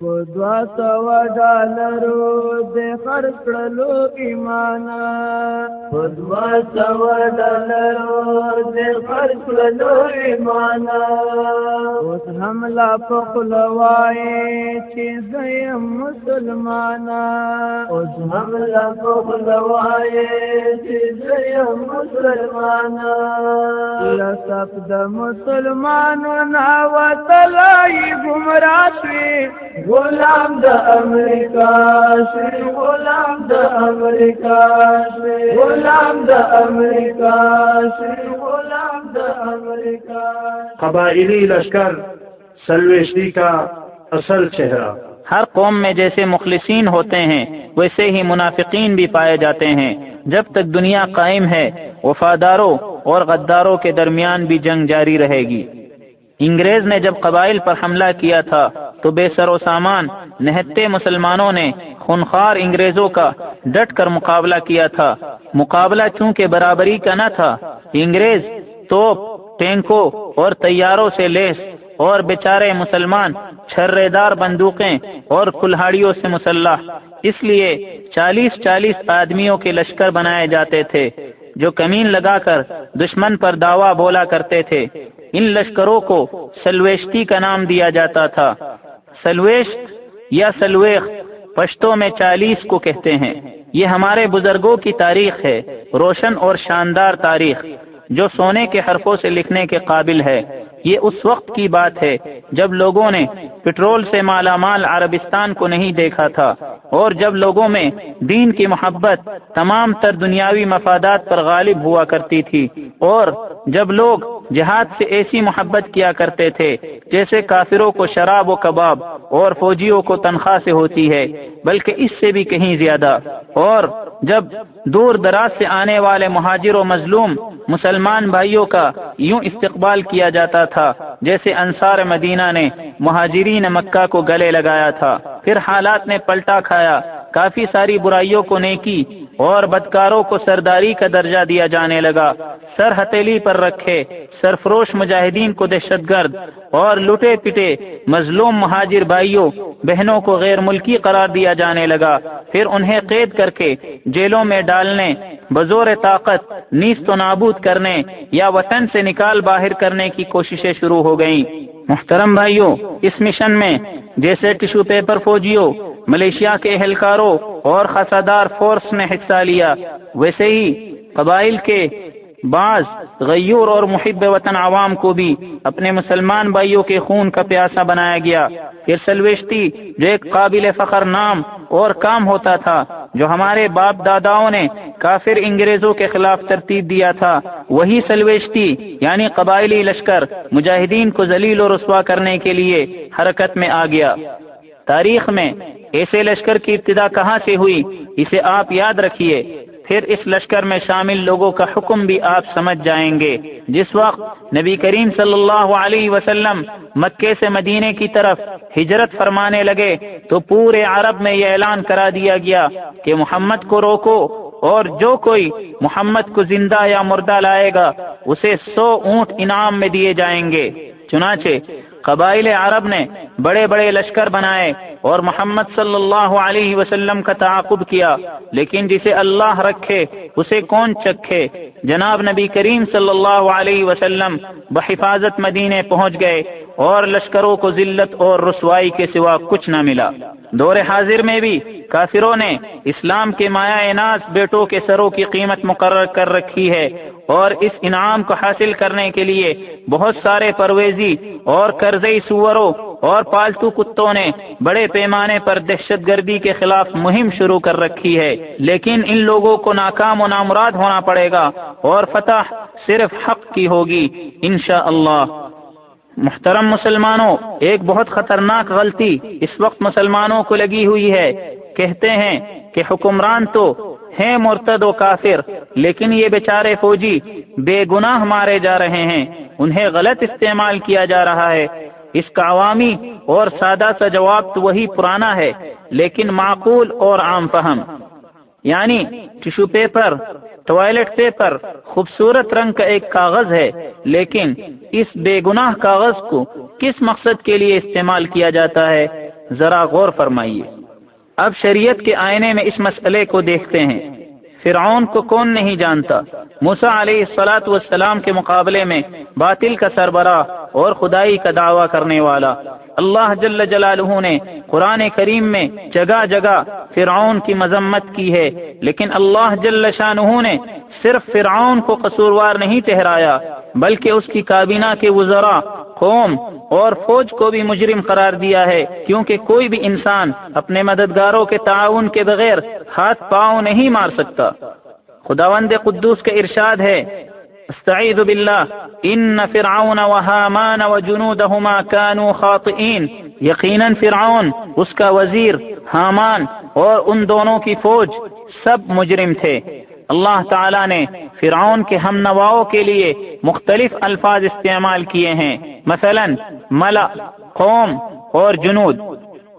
سے دوا سوا ډالرو د خرڅ کړلو ایمانا. دوا سوا ډالرو د خرڅ کړلو ایمانا. اوس هم لا پخلوای چې زیم مسلمانا. اوس هم لا پخلوای چې زیم مسلمانا. لسف د مسلمانو نا وتلای گمراه شوی غلام د امریکا شي غلام د امریکا شي غلام د امریکا شي غلام د امریکا
قبائلی لشکر سلویشتی کا اصل چہرہ۔
ہر قوم میں جیسے مخلصین ہوتے ہیں ویسے ہی منافقین بھی پائے جاتے ہیں۔ جب تک دنیا قائم ہے وفاداروں اور غداروں کے درمیان بھی جنگ جاری رہے گی۔ انگریز نے جب قبائل پر حملہ کیا تھا تو بے سر و سامان نہتے مسلمانوں نے خونخوار انگریزوں کا ڈٹ کر مقابلہ کیا تھا۔ مقابلہ چونکہ برابری کا نہ تھا، انگریز توپ، ٹینکوں اور تیاروں سے لیس اور بیچارے مسلمان چھرے دار بندوقیں اور کلہاڑیوں سے مسلح، اس لیے چالیس چالیس آدمیوں کے لشکر بنائے جاتے تھے۔ جو کمین لگا کر دشمن پر دعویٰ بولا کرتے تھے۔ ان لشکروں کو سلویشتی کا نام دیا جاتا تھا۔ سلویشت یا سلویخ پشتوں میں چالیس کو کہتے ہیں۔ یہ ہمارے بزرگوں کی تاریخ ہے۔ روشن اور شاندار تاریخ جو سونے کے حرفوں سے لکھنے کے قابل ہے۔ یہ اس وقت کی بات ہے جب لوگوں نے پٹرول سے مالا مال عربستان کو نہیں دیکھا تھا اور جب لوگوں میں دین کی محبت تمام تر دنیاوی مفادات پر غالب ہوا کرتی تھی اور جب لوگ جہاد سے ایسی محبت کیا کرتے تھے جیسے کافروں کو شراب و کباب اور فوجیوں کو تنخواہ سے ہوتی ہے، بلکہ اس سے بھی کہیں زیادہ۔ اور جب دور دراز سے آنے والے مہاجر و مظلوم مسلمان بھائیوں کا یوں استقبال کیا جاتا تھا، جیسے انصار مدینہ نے مہاجرین مکہ کو گلے لگایا تھا۔ پھر حالات نے پلٹا کھایا۔ کافی ساری برائیوں کو نیکی اور بدکاروں کو سرداری کا درجہ دیا جانے لگا۔ سر ہتیلی پر رکھے، سرفروش مجاہدین کو دہشت گرد اور لٹے پٹے مظلوم مہاجر بھائیوں، بہنوں کو غیر ملکی قرار دیا جانے لگا۔ پھر انہیں قید کر کے جیلوں میں ڈالنے، بزور طاقت، نیست و نابود کرنے یا وطن سے نکال باہر کرنے کی کوششیں شروع ہو گئیں۔ محترم بھائیوں، اس مشن میں جیسے ٹشو پیپر فوجیوں ملیشیا کے اہلکاروں اور خسادار فورس نے حصہ لیا۔ ویسے ہی قبائل کے بعض غیور اور محب وطن عوام کو بھی اپنے مسلمان بھائیوں کے خون کا پیاسا بنایا گیا۔ پھر سلویشتی جو ایک قابل فخر نام اور کام ہوتا تھا، جو ہمارے باپ داداؤں نے کافر انگریزوں کے خلاف ترتیب دیا تھا، وہی سلویشتی یعنی قبائلی لشکر مجاہدین کو ذلیل و رسوا کرنے کے لیے حرکت میں آ گیا۔ تاریخ میں ایسے لشکر کی ابتدا کہاں سے ہوئی؟ اسے آپ یاد رکھیے۔ پھر اس لشکر میں شامل لوگوں کا حکم بھی آپ سمجھ جائیں گے۔ جس وقت نبی کریم صلی اللہ علیہ وسلم مکے سے مدینے کی طرف ہجرت فرمانے لگے، تو پورے عرب میں یہ اعلان کرا دیا گیا کہ محمد کو روکو اور جو کوئی محمد کو زندہ یا مردہ لائے گا، اسے سو اونٹ انعام میں دیے جائیں گے۔ چنانچہ قبائل عرب نے بڑے بڑے لشکر بنائے اور محمد صلی اللہ علیہ وسلم کا تعاقب کیا، لیکن جسے اللہ رکھے، اسے کون چکھے؟ جناب نبی کریم صلی اللہ علیہ وسلم بحفاظت مدینے پہنچ گئے اور لشکروں کو ذلت اور رسوائی کے سوا کچھ نہ ملا۔ دور حاضر میں بھی کافروں نے اسلام کے مایا ناز بیٹوں کے سروں کی قیمت مقرر کر رکھی ہے۔ اور اس انعام کو حاصل کرنے کے لیے بہت سارے پرویزی اور قرضی سوروں اور پالتو کتوں نے بڑے پیمانے پر دہشت گردی کے خلاف مہم شروع کر رکھی ہے۔ لیکن ان لوگوں کو ناکام و نامراد ہونا پڑے گا اور فتح صرف حق کی ہوگی۔ انشاءاللہ۔ اللہ محترم مسلمانوں، ایک بہت خطرناک غلطی اس وقت مسلمانوں کو لگی ہوئی ہے۔ کہتے ہیں کہ حکمران تو ہیں مرتد و کافر، لیکن یہ بیچارے فوجی بے گناہ مارے جا رہے ہیں، انہیں غلط استعمال کیا جا رہا ہے۔ اس کا عوامی اور سادہ سا جواب تو وہی پرانا ہے، لیکن معقول اور عام فہم۔ یعنی ٹشو پیپر، ٹوائلٹ پیپر خوبصورت رنگ کا ایک کاغذ ہے، لیکن اس بے گناہ کاغذ کو کس مقصد کے لیے استعمال کیا جاتا ہے؟ ذرا غور فرمائیے۔ اب شریعت کے آئینے میں اس مسئلے کو دیکھتے ہیں۔ فرعون کو کون نہیں جانتا؟ موسا علیہ السلاۃ والسلام کے مقابلے میں باطل کا سربراہ اور خدائی کا دعویٰ کرنے والا۔ اللہ جل جلالہ نے قرآن کریم میں جگہ جگہ فرعون کی مذمت کی ہے، لیکن اللہ جل شاہ نے صرف فرعون کو قصوروار نہیں ٹہرایا بلکہ اس کی کابینہ کے وزراء قوم اور فوج کو بھی مجرم قرار دیا ہے، کیونکہ کوئی بھی انسان اپنے مددگاروں کے تعاون کے بغیر ہاتھ پاؤں نہیں مار سکتا۔ خداوند قدوس کا ارشاد ہے استعید باللہ، ان فرعون وهامان وجنودهما كانوا خاطئین۔ یقیناً فرعون، اس کا وزیر، حامان اور ان دونوں کی فوج سب مجرم تھے۔ اللہ تعالی نے فرعون کے ہم نواؤں کے لیے مختلف الفاظ استعمال کیے ہیں۔ مثلا، ملا، قوم اور جنود۔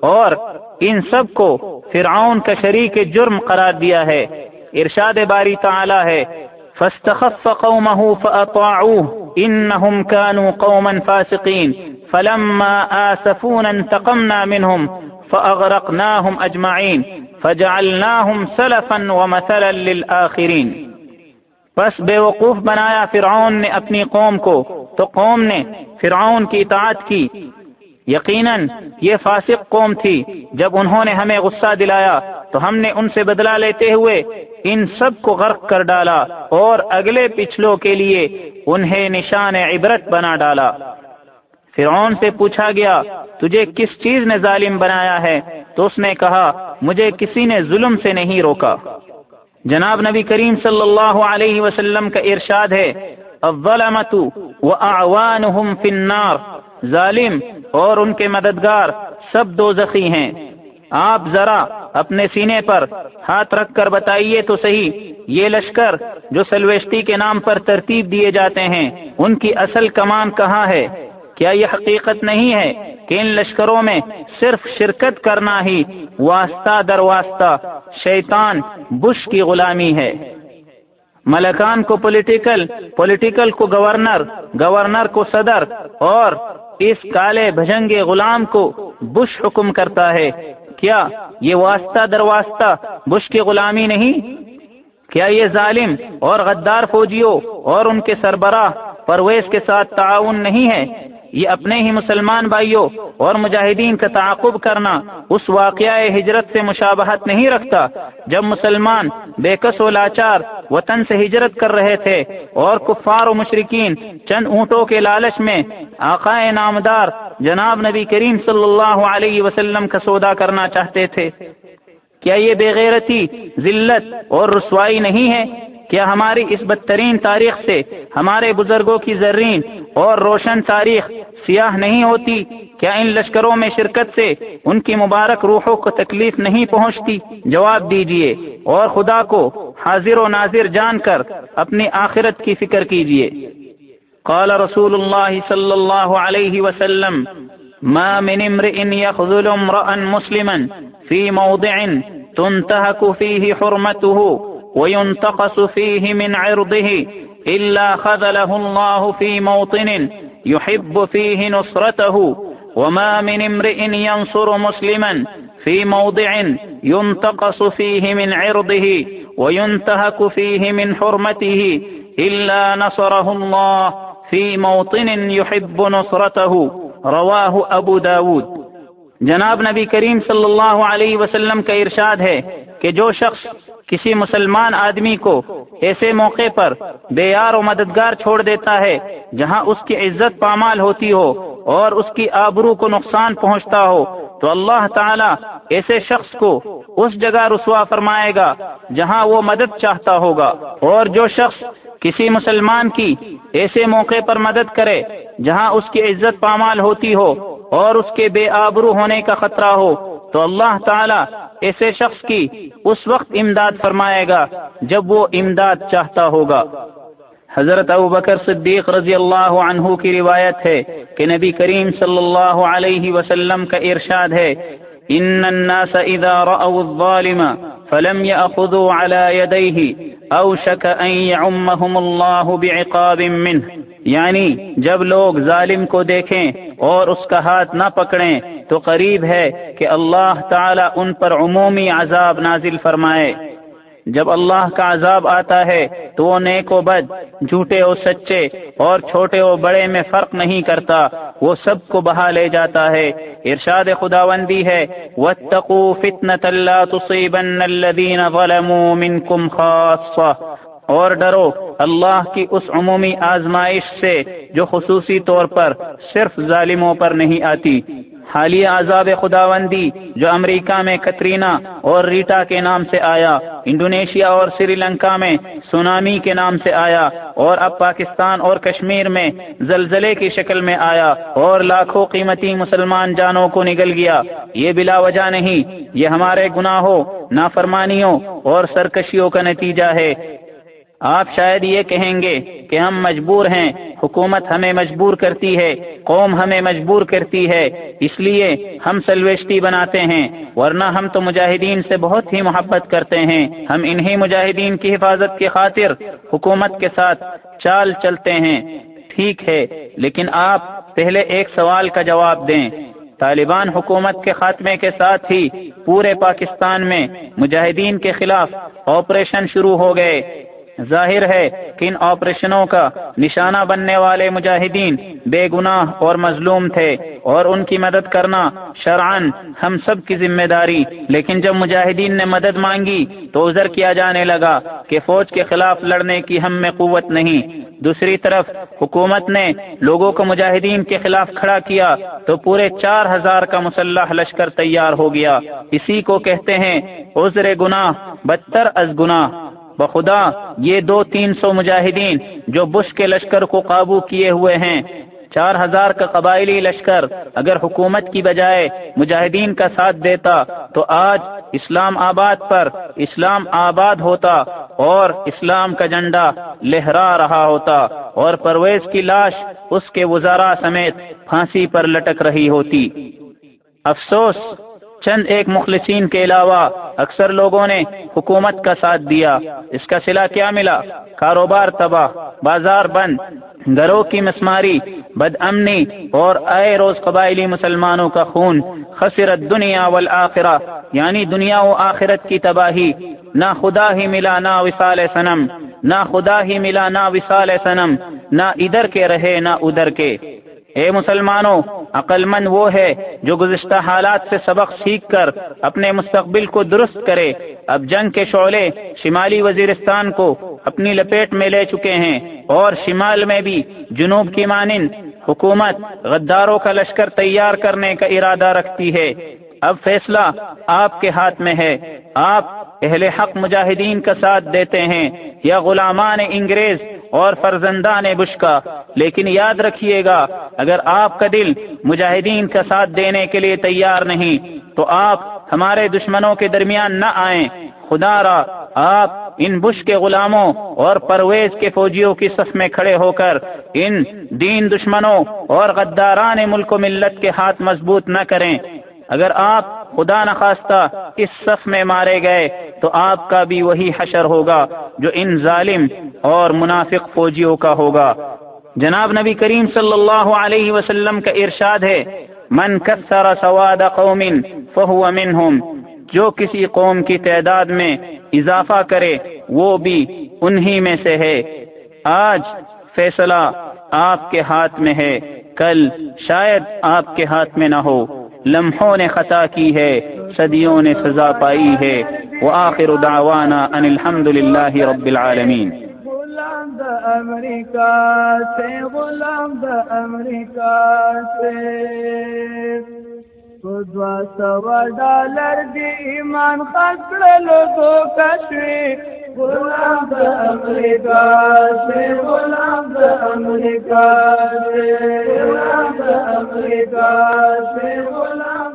اور ان سب کو فرعون کا شریک جرم قرار دیا ہے۔ ارشاد باری تعالی ہے، فاستخف قومه فأطاعوه إنهم كانوا قوما فاسقين فلما آسفونا انتقمنا منهم فأغرقناهم أجمعين فجعلناهم سلفا ومثلا للآخرين پس بے وقوف بنایا فرعون نے اپنی قوم کو، تو قوم نے فرعون کی اطاعت کی۔ یقیناً یہ فاسق قوم تھی، جب انہوں نے ہمیں غصہ دلایا، تو ہم نے ان سے بدلہ لیتے ہوئے ان سب کو غرق کر ڈالا اور اگلے پچھلوں کے لیے انہیں نشان عبرت بنا ڈالا۔ فرعون سے پوچھا گیا، تجھے کس چیز نے ظالم بنایا ہے؟ تو اس نے کہا، مجھے کسی نے ظلم سے نہیں روکا. جناب نبی کریم صلی اللہ علیہ وسلم کا ارشاد ہے الظلمت واعوانهم فی النار. ظالم اور ان کے مددگار سب دوزخی ہیں۔ آپ ذرا اپنے سینے پر ہاتھ رکھ کر بتائیے تو صحیح، یہ لشکر جو سلویشتی کے نام پر ترتیب دیے جاتے ہیں، ان کی اصل کمان کہاں ہے؟ کیا یہ حقیقت نہیں ہے کہ ان لشکروں میں صرف شرکت کرنا ہی واسطہ در واسطہ شیطان بش کی غلامی ہے؟ ملکان کو پولیٹیکل پولیٹیکل کو گورنر گورنر کو صدر، اور اس کالے بھجنگے غلام کو بش حکم کرتا ہے۔ کیا یہ واسطہ در واسطہ بش کی غلامی نہیں؟ کیا یہ ظالم اور غدار فوجیوں اور ان کے سربراہ پرویز کے ساتھ تعاون نہیں ہے؟ یہ اپنے ہی مسلمان بھائیوں اور مجاہدین کا تعاقب کرنا اس واقعہ ہجرت سے مشابہت نہیں رکھتا۔ جب مسلمان بےکس و لاچار وطن سے ہجرت کر رہے تھے اور کفار و مشرقین چند اونٹوں کے لالچ میں آقا نامدار جناب نبی کریم صلی اللہ علیہ وسلم کا سودا کرنا چاہتے تھے۔ کیا یہ بے غیرتی ذلت اور رسوائی نہیں ہے؟ کیا ہماری اس بدترین تاریخ سے ہمارے بزرگوں کی زرین اور روشن تاریخ سیاہ نہیں ہوتی؟ کیا ان لشکروں میں شرکت سے ان کی مبارک روحوں کو تکلیف نہیں پہنچتی؟ جواب دیجیے، اور خدا کو حاضر و ناظر جان کر اپنی آخرت کی فکر کیجیے۔ قال رسول اللہ صلی اللہ علیہ وسلم، ما من امرئ يخذل امرأ مسلما في موضع تنتهك فيه حرمته وينتقص فيه من عرضه إلا خذله الله في موطن يحب فيه نصرته وما من امرئ ينصر مسلما في موضع ينتقص فيه من عرضه وينتهك فيه من حرمته إلا نصره الله في موطن يحب نصرته رواه أبو داود جناب نبی کریم صلی اللہ علیہ وسلم کا ارشاد ہے کہ جو شخص کسی مسلمان آدمی کو ایسے موقع پر بے یار و مددگار چھوڑ دیتا ہے جہاں اس کی عزت پامال ہوتی ہو اور اس کی آبرو کو نقصان پہنچتا ہو، تو اللہ تعالیٰ ایسے شخص کو اس جگہ رسوا فرمائے گا جہاں وہ مدد چاہتا ہوگا۔ اور جو شخص کسی مسلمان کی ایسے موقع پر مدد کرے جہاں اس کی عزت پامال ہوتی ہو اور اس کے بے آبرو ہونے کا خطرہ ہو، تو اللہ تعالیٰ ایسے شخص کی اس وقت امداد فرمائے گا جب وہ امداد چاہتا ہوگا۔ حضرت ابو بکر صدیق رضی اللہ عنہ کی روایت ہے کہ نبی کریم صلی اللہ علیہ وسلم کا ارشاد ہے، ان الناس اذا رأوا الظالم فلم يأخذوا على يديه اوشك ان يعمهم الله بعقاب منه یعنی جب لوگ ظالم کو دیکھیں اور اس کا ہاتھ نہ پکڑیں تو قریب ہے کہ اللہ تعالی ان پر عمومی عذاب نازل فرمائے۔ جب اللہ کا عذاب آتا ہے تو وہ نیک و بد، جھوٹے و سچے اور چھوٹے و بڑے میں فرق نہیں کرتا، وہ سب کو بہا لے جاتا ہے۔ ارشاد خداوندی ہے، وَاتَّقُوا فِتْنَةً لَا تُصِيبَنَّ الَّذِينَ ظَلَمُوا مِنْكُمْ خَاصَّةً۔ اور ڈرو، اللہ کی اس عمومی آزمائش سے جو خصوصی طور پر صرف ظالموں پر نہیں آتی۔ حالیہ عذاب خداوندی جو امریکہ میں کترینا اور ریٹا کے نام سے آیا، انڈونیشیا اور سری لنکا میں سونامی کے نام سے آیا، اور اب پاکستان اور کشمیر میں زلزلے کی شکل میں آیا، اور لاکھوں قیمتی مسلمان جانوں کو نگل گیا۔ یہ بلا وجہ نہیں، یہ ہمارے گناہوں، نافرمانیوں اور سرکشیوں کا نتیجہ ہے۔ آپ شاید یہ کہیں گے کہ ہم مجبور ہیں، حکومت ہمیں مجبور کرتی ہے، قوم ہمیں مجبور کرتی ہے، اس لیے ہم سلویشٹی بناتے ہیں، ورنہ ہم تو مجاہدین سے بہت ہی محبت کرتے ہیں۔ ہم انہی مجاہدین کی حفاظت کی خاطر حکومت کے ساتھ چال چلتے ہیں۔ ٹھیک ہے، لیکن آپ پہلے ایک سوال کا جواب دیں۔ طالبان حکومت کے خاتمے کے ساتھ ہی پورے پاکستان میں مجاہدین کے خلاف آپریشن شروع ہو گئے۔ ظاہر ہے کہ ان آپریشنوں کا نشانہ بننے والے مجاہدین بے گناہ اور مظلوم تھے اور ان کی مدد کرنا شرعن ہم سب کی ذمہ داری۔ لیکن جب مجاہدین نے مدد مانگی تو ازر کیا جانے لگا کہ فوج کے خلاف لڑنے کی ہم میں قوت نہیں۔ دوسری طرف حکومت نے لوگوں کو مجاہدین کے خلاف کھڑا کیا تو پورے چار ہزار کا مسلح لشکر تیار ہو گیا۔ اسی کو کہتے ہیں عذر گناہ، بدتر از گناہ۔ بخدا، یہ دو تین سو مجاہدین جو بش کے لشکر کو قابو کیے ہوئے ہیں۔ چار ہزار کا قبائلی لشکر اگر حکومت کی بجائے مجاہدین کا ساتھ دیتا، تو آج اسلام آباد پر اسلام آباد ہوتا اور اسلام کا جھنڈا لہرا رہا ہوتا اور پرویز کی لاش اس کے وزارا سمیت پھانسی پر لٹک رہی ہوتی۔ افسوس چند ایک مخلصین کے علاوہ اکثر لوگوں نے حکومت کا ساتھ دیا۔ اس کا صلح کیا ملا؟ کاروبار تباہ، بازار بند، گھروں کی مسماری، بد امنی اور اے روز قبائلی مسلمانوں کا خون، خسرت دنیا والآخرہ یعنی دنیا و آخرت کی تباہی۔ نہ خدا ہی ملا، نہ وصال سنم نہ خدا ہی ملا، نہ وصال سنم نہ ادھر کے رہے، نہ ادھر کے۔ اے مسلمانوں، عقل مند وہ ہے جو گزشتہ حالات سے سبق سیکھ کر اپنے مستقبل کو درست کرے۔ اب جنگ کے شعلے شمالی وزیرستان کو اپنی لپیٹ میں لے چکے ہیں اور شمال میں بھی جنوب کی مانند حکومت غداروں کا لشکر تیار کرنے کا ارادہ رکھتی ہے۔ اب فیصلہ آپ کے ہاتھ میں ہے۔ آپ اہل حق مجاہدین کا ساتھ دیتے ہیں یا غلامان انگریز اور فرزندان بش کا لیکن یاد رکھیے گا، اگر آپ کا دل مجاہدین کا ساتھ دینے کے لیے تیار نہیں، تو آپ ہمارے دشمنوں کے درمیان نہ آئیں۔ خدا را، آپ ان بش کے غلاموں اور پرویز کے فوجیوں کی صف میں کھڑے ہو کر ان دین دشمنوں اور غداران ملک و ملت کے ہاتھ مضبوط نہ کریں۔ اگر آپ خدا نخواستہ اس صف میں مارے گئے تو آپ کا بھی وہی حشر ہوگا جو ان ظالم اور منافق فوجیوں کا ہوگا۔ جناب نبی کریم صلی اللہ علیہ وسلم کا ارشاد ہے، من کثر سواد قوم فهو منهم جو کسی قوم کی تعداد میں اضافہ کرے، وہ بھی انہی میں سے ہے۔ آج فیصلہ آپ کے ہاتھ میں ہے، کل شاید آپ کے ہاتھ میں نہ ہو۔ لمحوں نے خطا کی ہے صدیوں نے سزا پائی ہے۔ وآخر دعوانا ان الحمد للہ رب العالمین۔
غلام دا امریکہ سے غلام دا امریکہ سے۔ دوا سوا ڈالر دی ایمان خسرلو دو کشوی غلام دا امریکہ سے غلام سے۔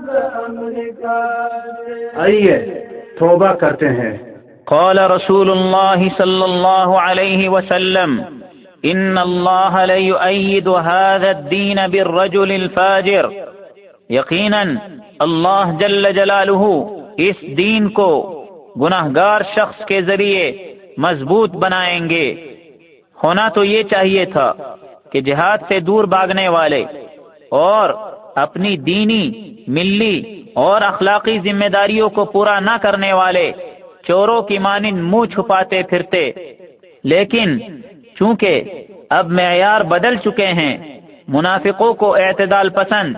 سے امریکہ سے۔
آئیے توبہ کرتے ہیں۔
قال رسول الله صلى الله عليه وسلم إن الله ليؤيد هذا الدين بالرجل الفاجر. یقینا اللہ جل جلالہ اس دین کو گناہ گار شخص کے ذریعے مضبوط بنائیں گے۔ ہونا تو یہ چاہیے تھا کہ جہاد سے دور بھاگنے والے اور اپنی دینی، ملی اور اخلاقی ذمہ داریوں کو پورا نہ کرنے والے چوروں کی مانند منہ چھپاتے پھرتے۔ لیکن چونکہ اب معیار بدل چکے ہیں، منافقوں کو اعتدال پسند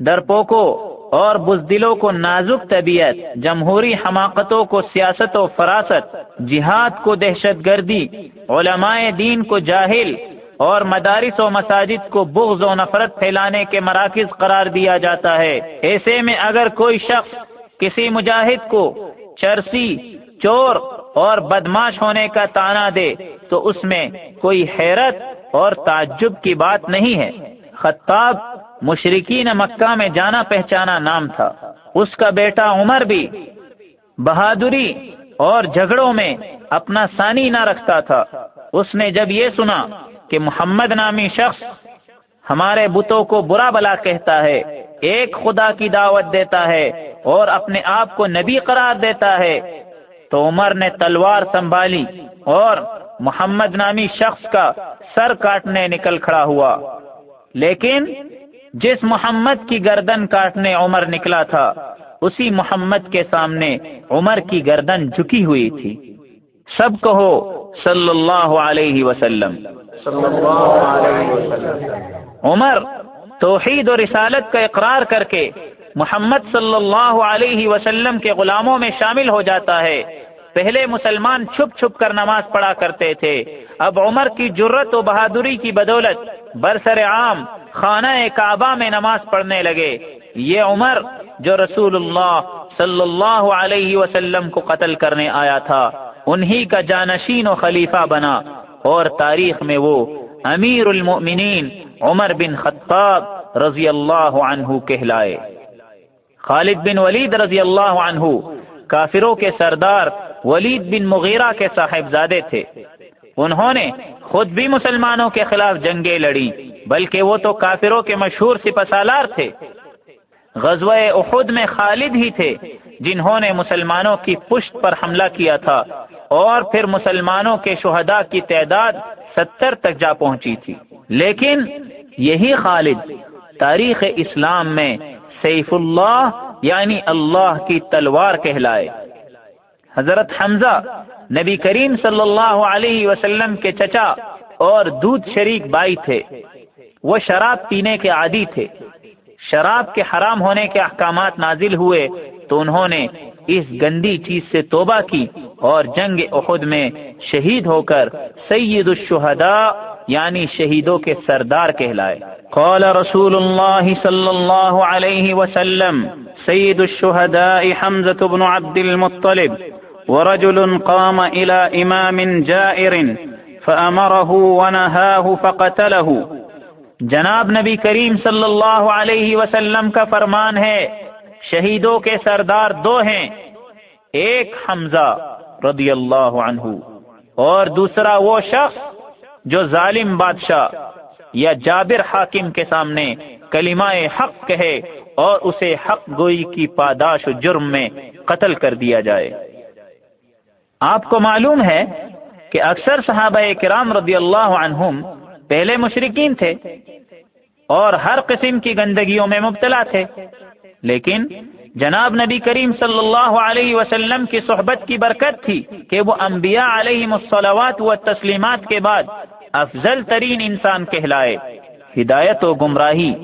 ڈرپوکوں اور بزدلوں کو نازک طبیعت، جمہوری حماقتوں کو سیاست و فراست، جہاد کو دہشت گردی، علماء دین کو جاہل، اور مدارس و مساجد کو بغض و نفرت پھیلانے کے مراکز قرار دیا جاتا ہے۔ ایسے میں اگر کوئی شخص کسی مجاہد کو چرسی، چور اور بدماش ہونے کا تانا دے، تو اس میں کوئی حیرت اور تعجب کی بات نہیں ہے۔ خطاب مشرقین مکہ میں جانا پہچانا نام تھا۔ اس کا بیٹا عمر بھی بہادری اور جھگڑوں میں اپنا ثانی نہ رکھتا تھا۔ اس نے جب یہ سنا کہ محمد نامی شخص ہمارے بتوں کو برا بلا کہتا ہے، ایک خدا کی دعوت دیتا ہے اور اپنے آپ کو نبی قرار دیتا ہے، تو عمر نے تلوار سنبھالی اور محمد نامی شخص کا سر کاٹنے نکل کھڑا ہوا۔ لیکن جس محمد کی گردن کاٹنے عمر نکلا تھا، اسی محمد کے سامنے عمر کی گردن جھکی ہوئی تھی۔ سب کہو، صلی اللہ علیہ وسلم۔ عمر توحید و رسالت کا اقرار کر کے محمد صلی اللہ علیہ وسلم کے غلاموں میں شامل ہو جاتا ہے۔ پہلے مسلمان چھپ چھپ کر نماز پڑھا کرتے تھے۔ اب عمر کی جرت و بہادری کی بدولت برسر عام خانہ کعبہ میں نماز پڑھنے لگے۔ یہ عمر جو رسول اللہ صلی اللہ علیہ وسلم کو قتل کرنے آیا تھا، انہی کا جانشین و خلیفہ بنا۔ اور تاریخ میں وہ امیر المؤمنین عمر بن خطاب رضی اللہ عنہ کہلائے۔ خالد بن ولید رضی اللہ عنہ کافروں کے سردار، ولید بن مغیرہ کے صاحبزادے تھے۔ انہوں نے خود بھی مسلمانوں کے خلاف جنگیں لڑی بلکہ وہ تو کافروں کے مشہور سپسالار تھے۔ غزوہ احد میں خالد ہی تھے، جنہوں نے مسلمانوں کی پشت پر حملہ کیا تھا۔ اور پھر مسلمانوں کے شہداء کی تعداد ستر تک جا پہنچی تھی۔ لیکن یہی خالد تاریخ اسلام میں سیف اللہ یعنی اللہ کی تلوار کہلائے۔ حضرت حمزہ، نبی کریم صلی اللہ علیہ وسلم کے چچا اور دودھ شریک بائی تھے۔ وہ شراب پینے کے عادی تھے۔ شراب کے حرام ہونے کے احکامات نازل ہوئے تو انہوں نے اس گندی چیز سے توبہ کی اور جنگ احد میں شہید ہو کر سید الشہداء یعنی شہیدوں کے سردار کہلائے۔ قال رسول اللہ صلی اللہ علیہ وسلم، سید الشہداء حمزة بن عبد المطلب ورجل قام إلى إمام جائر فأمره ونهاه فقتله. جناب نبی کریم صلی اللہ علیہ وسلم کا فرمان ہے، شہیدوں کے سردار دو ہیں، ایک حمزہ رضی اللہ عنہ اور دوسرا وہ شخص جو ظالم بادشاہ یا جابر حاکم کے سامنے کلمہ حق کہے اور اسے حق گوئی کی پاداش و جرم میں قتل کر دیا جائے۔ آپ کو معلوم ہے کہ اکثر صحابہ کرام رضی اللہ عنہم پہلے مشرقین تھے اور ہر قسم کی گندگیوں میں مبتلا تھے۔ لیکن جناب نبی کریم صلی اللہ علیہ وسلم کی صحبت کی برکت تھی کہ وہ انبیاء علیہ الصلوات و تسلیمات کے بعد افضل ترین انسان کہلائے۔ ہدایت و گمراہی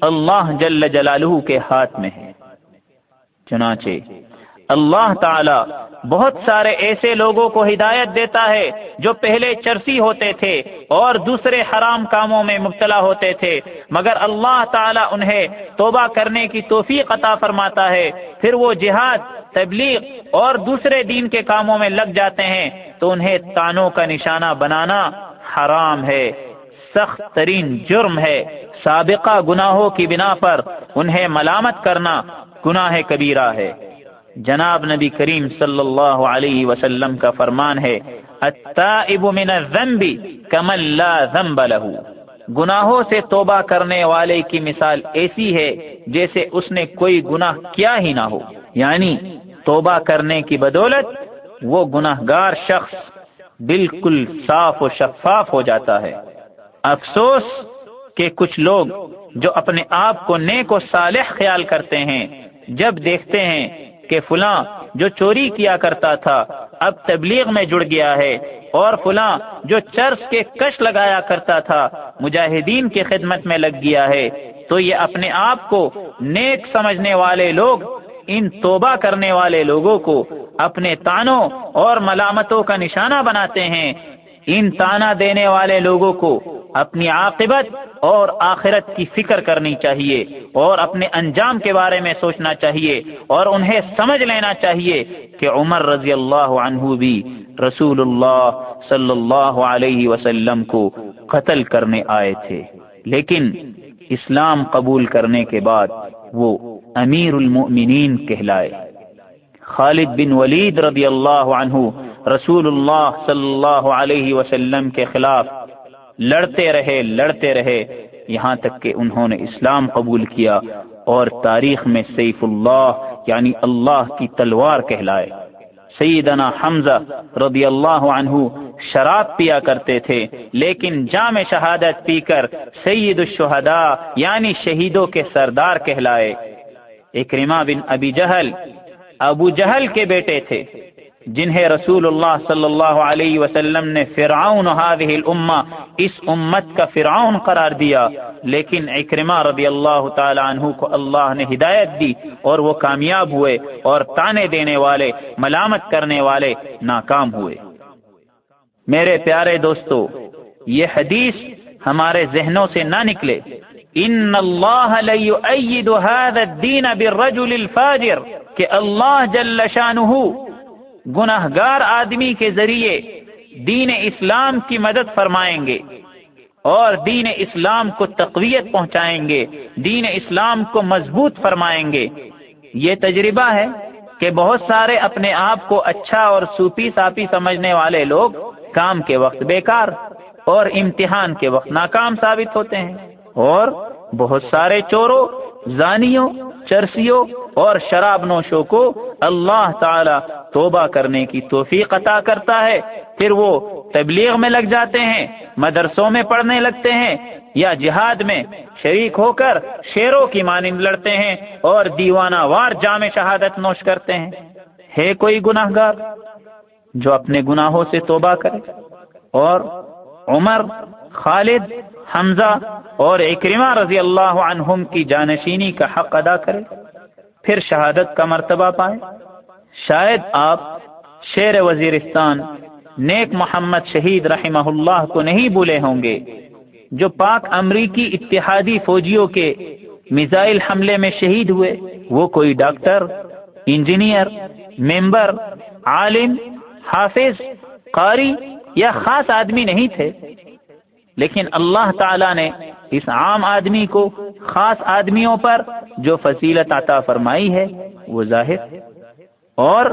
اللہ جل جلالہ کے ہاتھ میں ہے۔ چنانچہ اللہ تعالی بہت سارے ایسے لوگوں کو ہدایت دیتا ہے جو پہلے چرسی ہوتے تھے اور دوسرے حرام کاموں میں مبتلا ہوتے تھے۔ مگر اللہ تعالیٰ انہیں توبہ کرنے کی توفیق عطا فرماتا ہے۔ پھر وہ جہاد، تبلیغ اور دوسرے دین کے کاموں میں لگ جاتے ہیں۔ تو انہیں تانوں کا نشانہ بنانا حرام ہے۔ سخت ترین جرم ہے۔ سابقہ گناہوں کی بنا پر انہیں ملامت کرنا گناہ کبیرہ ہے۔ جناب نبی کریم صلی اللہ علیہ وسلم کا فرمان ہے، التائب من الذنب کمن لا ذنب له گناہوں سے توبہ کرنے والے کی مثال ایسی ہے جیسے اس نے کوئی گناہ کیا ہی نہ ہو۔ یعنی توبہ کرنے کی بدولت وہ گناہ گار شخص بالکل صاف و شفاف ہو جاتا ہے۔ افسوس کہ کچھ لوگ جو اپنے آپ کو نیک و صالح خیال کرتے ہیں، جب دیکھتے ہیں کہ فلاں جو چوری کیا کرتا تھا، اب تبلیغ میں جڑ گیا ہے اور فلاں جو چرس کے کش لگایا کرتا تھا، مجاہدین کی خدمت میں لگ گیا ہے۔ تو یہ اپنے آپ کو نیک سمجھنے والے لوگ، ان توبہ کرنے والے لوگوں کو اپنے تانوں اور ملامتوں کا نشانہ بناتے ہیں۔ ان تانا دینے والے لوگوں کو اپنی عاقبت اور آخرت کی فکر کرنی چاہیے اور اپنے انجام کے بارے میں سوچنا چاہیے اور انہیں سمجھ لینا چاہیے کہ عمر رضی اللہ عنہ بھی رسول اللہ صلی اللہ علیہ وسلم کو قتل کرنے آئے تھے۔ لیکن اسلام قبول کرنے کے بعد وہ امیر المؤمنین کہلائے۔ خالد بن ولید رضی اللہ عنہ رسول اللہ صلی اللہ علیہ وسلم کے خلاف لڑتے رہے لڑتے رہے۔ یہاں تک کہ انہوں نے اسلام قبول کیا اور تاریخ میں سیف اللہ یعنی اللہ کی تلوار کہلائے۔ سیدنا حمزہ رضی اللہ عنہ شراب پیا کرتے تھے، لیکن جام شہادت پی کر سید الشہداء یعنی شہیدوں کے سردار کہلائے۔ اکرما بن ابی جہل، ابو جہل کے بیٹے تھے۔ جنہیں رسول اللہ صلی اللہ علیہ وسلم نے فرعون هذه الامہ اس امت کا فرعون قرار دیا، لیکن اکرما رضی اللہ تعالی عنہ کو اللہ نے ہدایت دی اور وہ کامیاب ہوئے اور تانے دینے والے، ملامت کرنے والے ناکام ہوئے۔ میرے پیارے دوستو، یہ حدیث ہمارے ذہنوں سے نہ نکلے۔ ان اللہ لیؤید هذا الدین بالرجل الفاجر، کہ اللہ جل شانہ گناہ گار آدمی کے ذریعے دین اسلام کی مدد فرمائیں گے اور دین اسلام کو تقویت پہنچائیں گے، دین اسلام کو مضبوط فرمائیں گے۔ یہ تجربہ ہے کہ بہت سارے اپنے آپ کو اچھا اور سوپی ساپی سمجھنے والے لوگ کام کے وقت بیکار اور امتحان کے وقت ناکام ثابت ہوتے ہیں۔ اور بہت سارے چوروں، زانیوں، چرسیوں اور شراب نوشوں کو اللہ تعالی توبہ کرنے کی توفیق عطا کرتا ہے۔ پھر وہ تبلیغ میں لگ جاتے ہیں، مدرسوں میں پڑھنے لگتے ہیں یا جہاد میں شریک ہو کر شیروں کی مانند لڑتے ہیں اور دیوانہ وار جامع شہادت نوش کرتے ہیں۔ ہے کوئی گناہ گار جو اپنے گناہوں سے توبہ کرے؟ اور عمر، خالد، حمزہ اور اکرما رضی اللہ عنہم کی جانشینی کا حق ادا کرے، پھر شہادت کا مرتبہ پائے۔ شاید آپ شیر وزیرستان نیک محمد شہید رحمہ اللہ کو نہیں بھولے ہوں گے، جو پاک امریکی اتحادی فوجیوں کے میزائل حملے میں شہید ہوئے۔ وہ کوئی ڈاکٹر، انجینئر، ممبر، عالم، حافظ، قاری یا خاص آدمی نہیں تھے۔ لیکن اللہ تعالی نے اس عام آدمی کو خاص آدمیوں پر جو فضیلت عطا فرمائی ہے، وہ ظاہر اور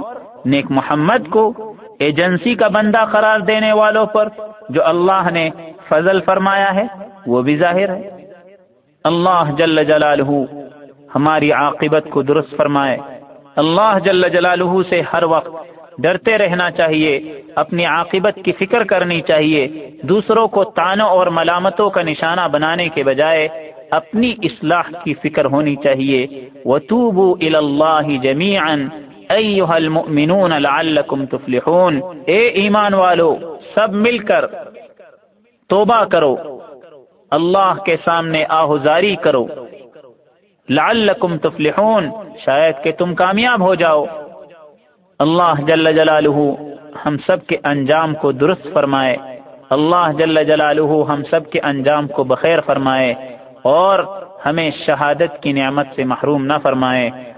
نیک محمد کو ایجنسی کا بندہ قرار دینے والوں پر جو اللہ نے فضل فرمایا ہے، وہ بھی ظاہر ہے۔ اللہ جل جلالہ ہماری عاقبت کو درست فرمائے۔ اللہ جل جلالہ سے ہر وقت ڈرتے رہنا چاہیے، اپنی عاقبت کی فکر کرنی چاہیے، دوسروں کو تانوں اور ملامتوں کا نشانہ بنانے کے بجائے اپنی اصلاح کی فکر ہونی چاہیے۔ وَتُوبُوا إِلَى اللَّهِ ایوہ المؤمنون لعلکم تفلحون۔ اے ایمان والو، سب مل کر توبہ کرو۔ اللہ کے سامنے آہذاری کرو۔ لعلکم تفلحون۔ شاید کہ تم کامیاب ہو جاؤ۔ اللہ جل جلالہ، ہم سب کے انجام کو درست فرمائے۔ اللہ جل جلالہ، ہم سب کے انجام کو بخیر فرمائے۔ اور ہمیں شہادت کی نعمت سے محروم نہ فرمائے۔